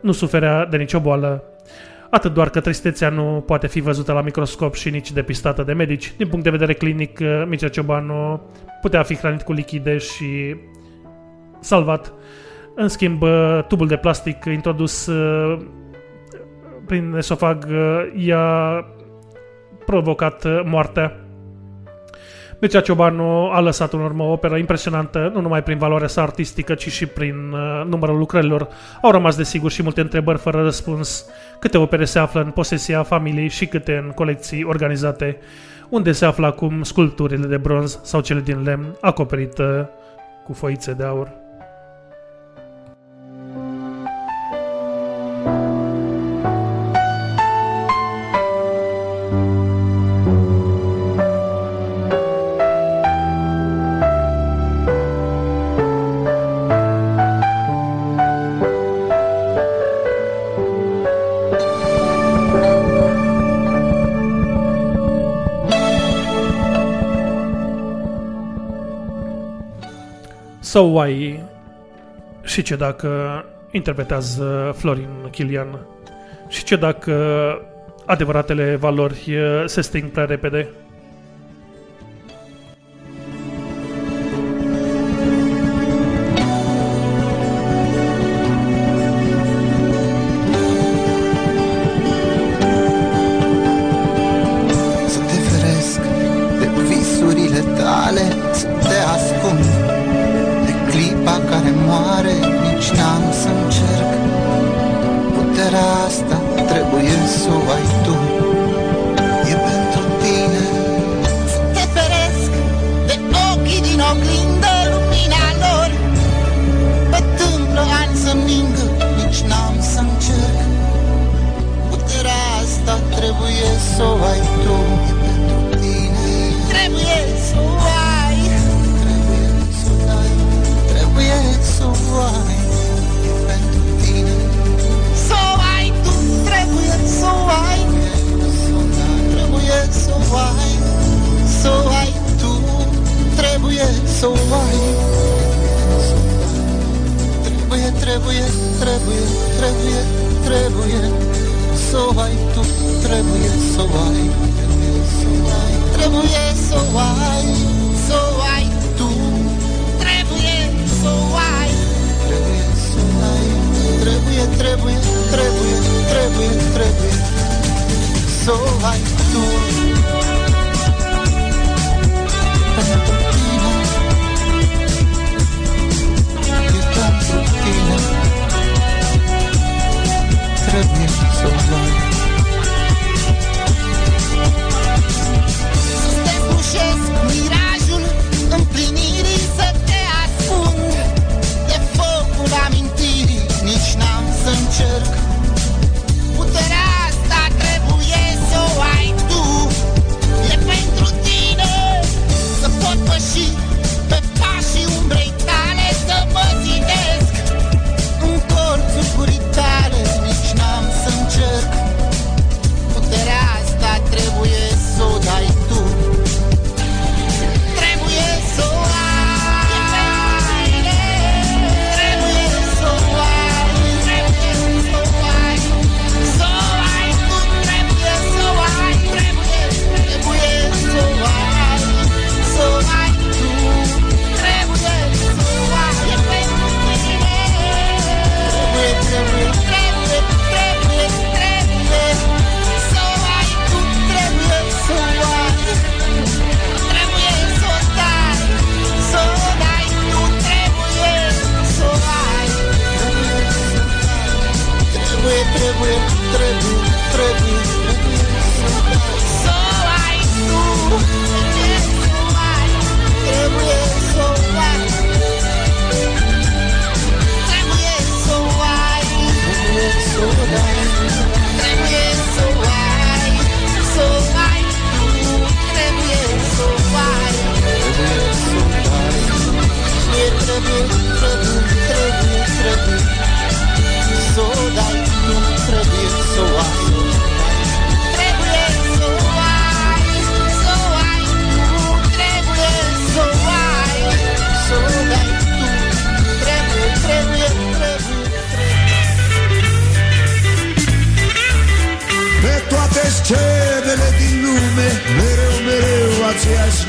Nu suferea de nicio boală. Atât doar că tristețea nu poate fi văzută la microscop și nici depistată de medici. Din punct de vedere clinic, Mircea Ciobanu putea fi hrănit cu lichide și salvat. În schimb, tubul de plastic introdus uh, prin esofag uh, i-a provocat uh, moartea. Mircea Ciobanu a lăsat în urmă o operă impresionantă, nu numai prin valoarea sa artistică, ci și prin numărul lucrărilor. Au rămas, desigur, și multe întrebări fără răspuns. Câte opere se află în posesia familiei și câte în colecții organizate? Unde se află acum sculpturile de bronz sau cele din lemn acoperite cu foițe de aur? sau ai și ce dacă interpretează Florin Chilian și ce dacă adevăratele valori eh, se sting prea repede.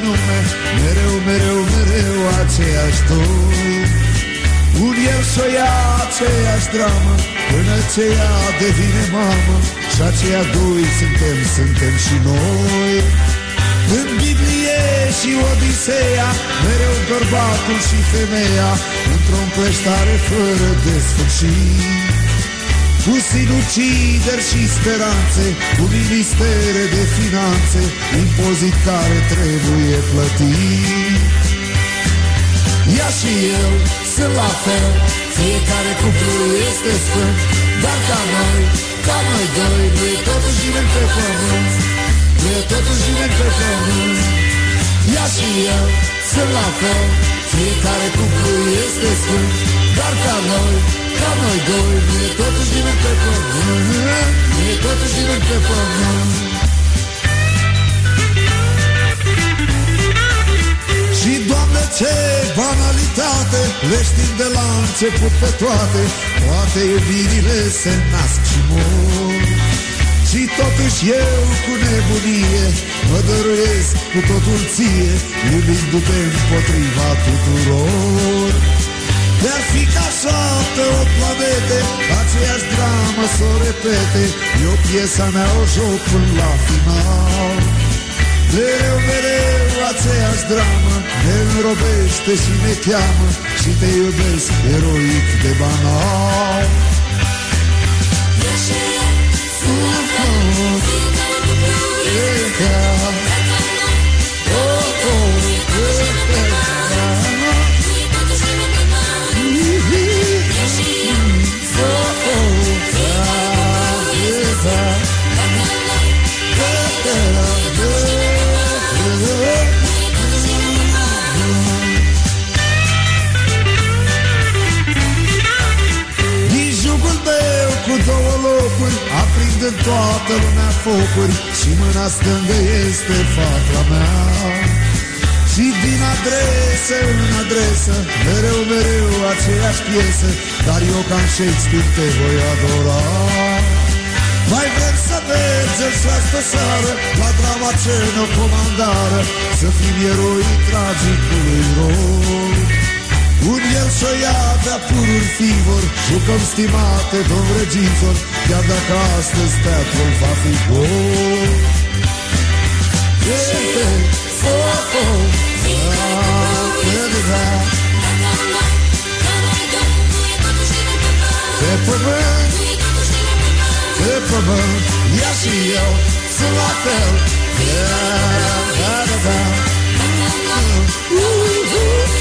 nume Mereu, mereu, mereu aceeași ton Un el să ia aceeași dramă Până ce ea devine mamă Și aceia doi suntem, suntem și noi. În Biblie și Odiseea Mereu bărbatul și femeia Într-o împleștare fără de sfârșit. Fusi lucideri și speranțe, cu ministere de finanțe, impozit care trebuie plătit. Ea și eu sunt la fel, fiecare cuplu este sfânt, dar ca noi, ca noi doi, nu e totuși nimeni pe pământ, nu e totuși nimeni pe pământ. Ea și eu sunt la fel, fiecare cuplu este sfânt, dar ca noi, ca noi doi E totuși nimic pe pământ E totuși nimic pe pământ Și, Doamne, ce banalitate Le știm de la început pe toate Toate iubirile se nasc și mor. Și totuși eu cu nebunie Mă dăruiesc cu totul ție Iubindu-te împotriva tuturor. Dar fi ca șapte, o planete Aceeași dramă să o repete. Eu piesa mea o joc până la final. Mereu, mereu aceeași dramă Ne înrobește și ne cheamă Și te iubesc eroic de banal. Din două locuri Aprind în toată lumea focuri Și mâna stângă este fata mea. Și din adresă în adresă Mereu, mereu aceeași piesă Dar eu ca în Shakespeare te voi adora. Mai vrem să mergem și astă seară La drama ce ne-o comandară Să fim eroi tragicului rol un el să ia de-a pururi fivor Jucăm stimate domn regizor Chiar dacă astăzi teatrul va fi gol Este foco Pe pământ Pe pământ Ea și eu sunt la fel Da, da, da, da Uh-huh. Radio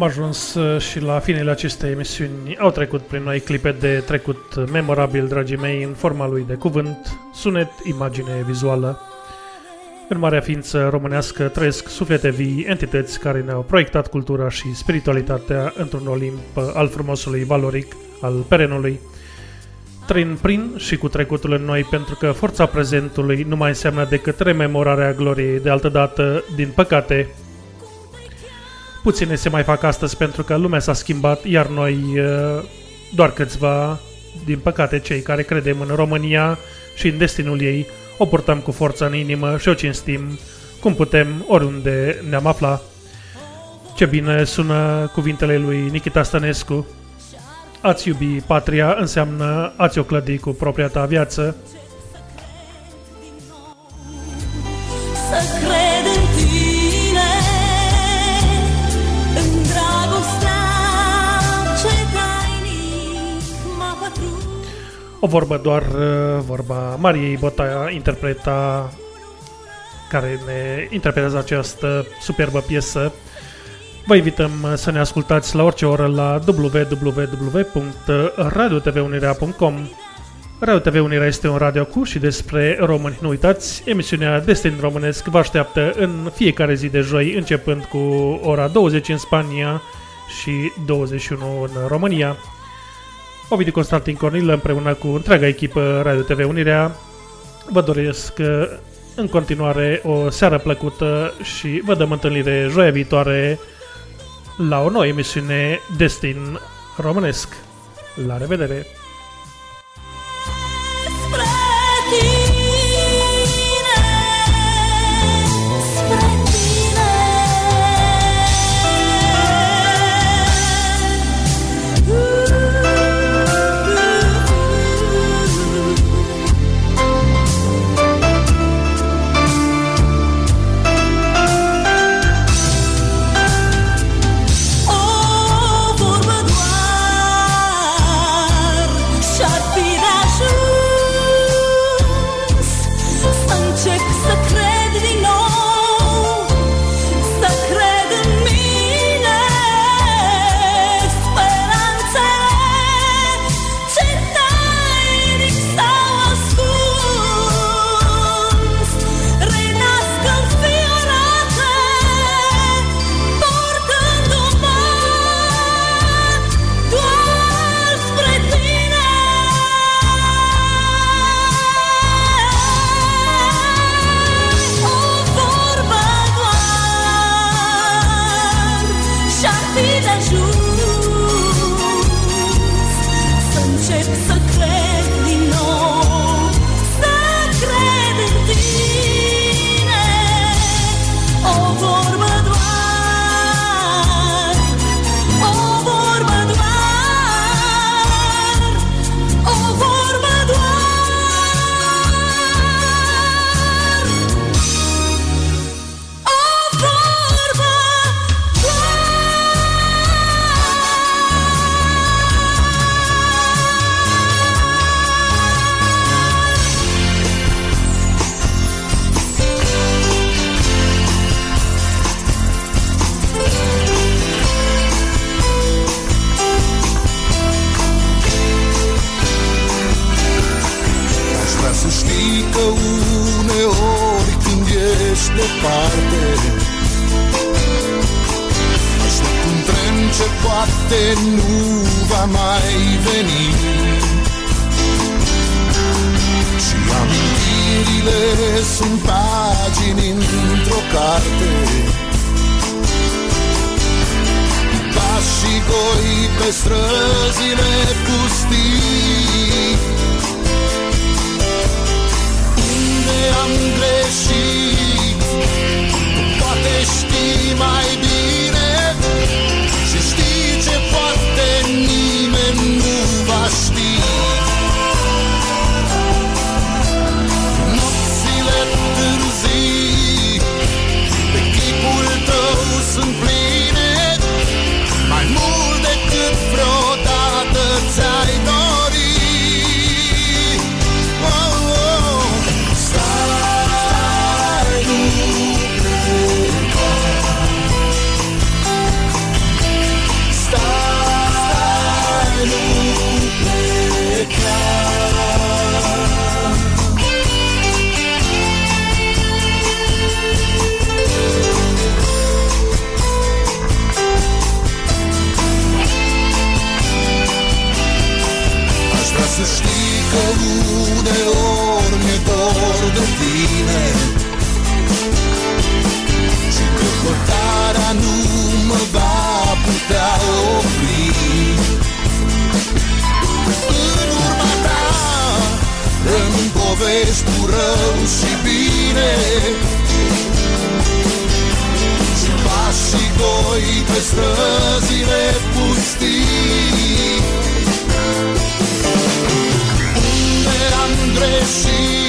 Am ajuns uh, și la finele acestei emisiuni. Au trecut prin noi clipe de trecut memorabil, dragii mei, în forma lui de cuvânt, sunet, imagine vizuală. În marea ființă românească trăiesc suflete vii, entități care ne-au proiectat cultura și spiritualitatea într-un olimp al frumosului valoric, al perenului. Trăind prin și cu trecutul în noi, pentru că forța prezentului nu mai înseamnă decât rememorarea gloriei de altădată, din păcate, Puține se mai fac astăzi pentru că lumea s-a schimbat, iar noi, uh, doar câțiva, din păcate cei care credem în România și în destinul ei, o purtăm cu forța în inimă și o cinstim cum putem oriunde ne-am afla. Ce bine sună cuvintele lui Nikita Stănescu. Ați iubi patria înseamnă ați o clădi cu propria ta viață. Să O vorbă doar, uh, vorba Mariei Bătaia, interpreta care ne interpretează această superbă piesă. Vă invităm uh, să ne ascultați la orice oră la www.radiotvunirea.com Radio TV Unirea este un radio cu și despre români. Nu uitați, emisiunea Destin Românesc vă așteaptă în fiecare zi de joi, începând cu ora 20 în Spania și 21 în România. Ovidiu Constantin Cornil împreună cu întreaga echipă Radio TV Unirea vă doresc uh, în continuare o seară plăcută și vă dăm întâlnire joia viitoare la o nouă emisiune Destin Românesc. La revedere! noi pe străzile pustii. Unde am greșit, poate știi mai vezi cu rău și bine. Și pașii goi pe străzile pustii. Unde am greșit?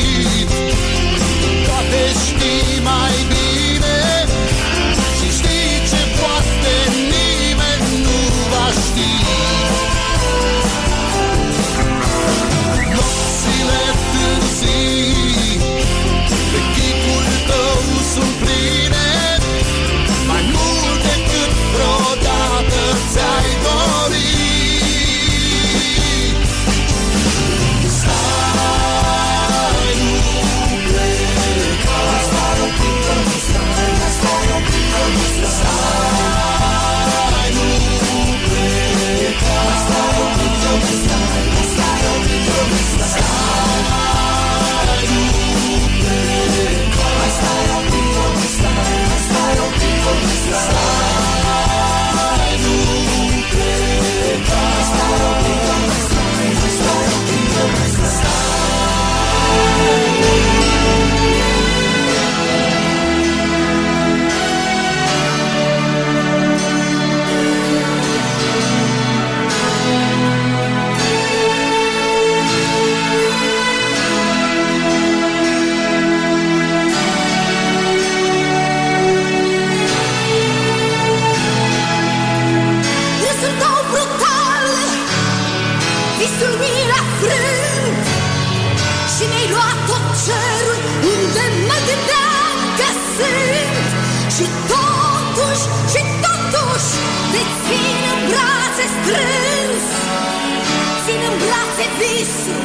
So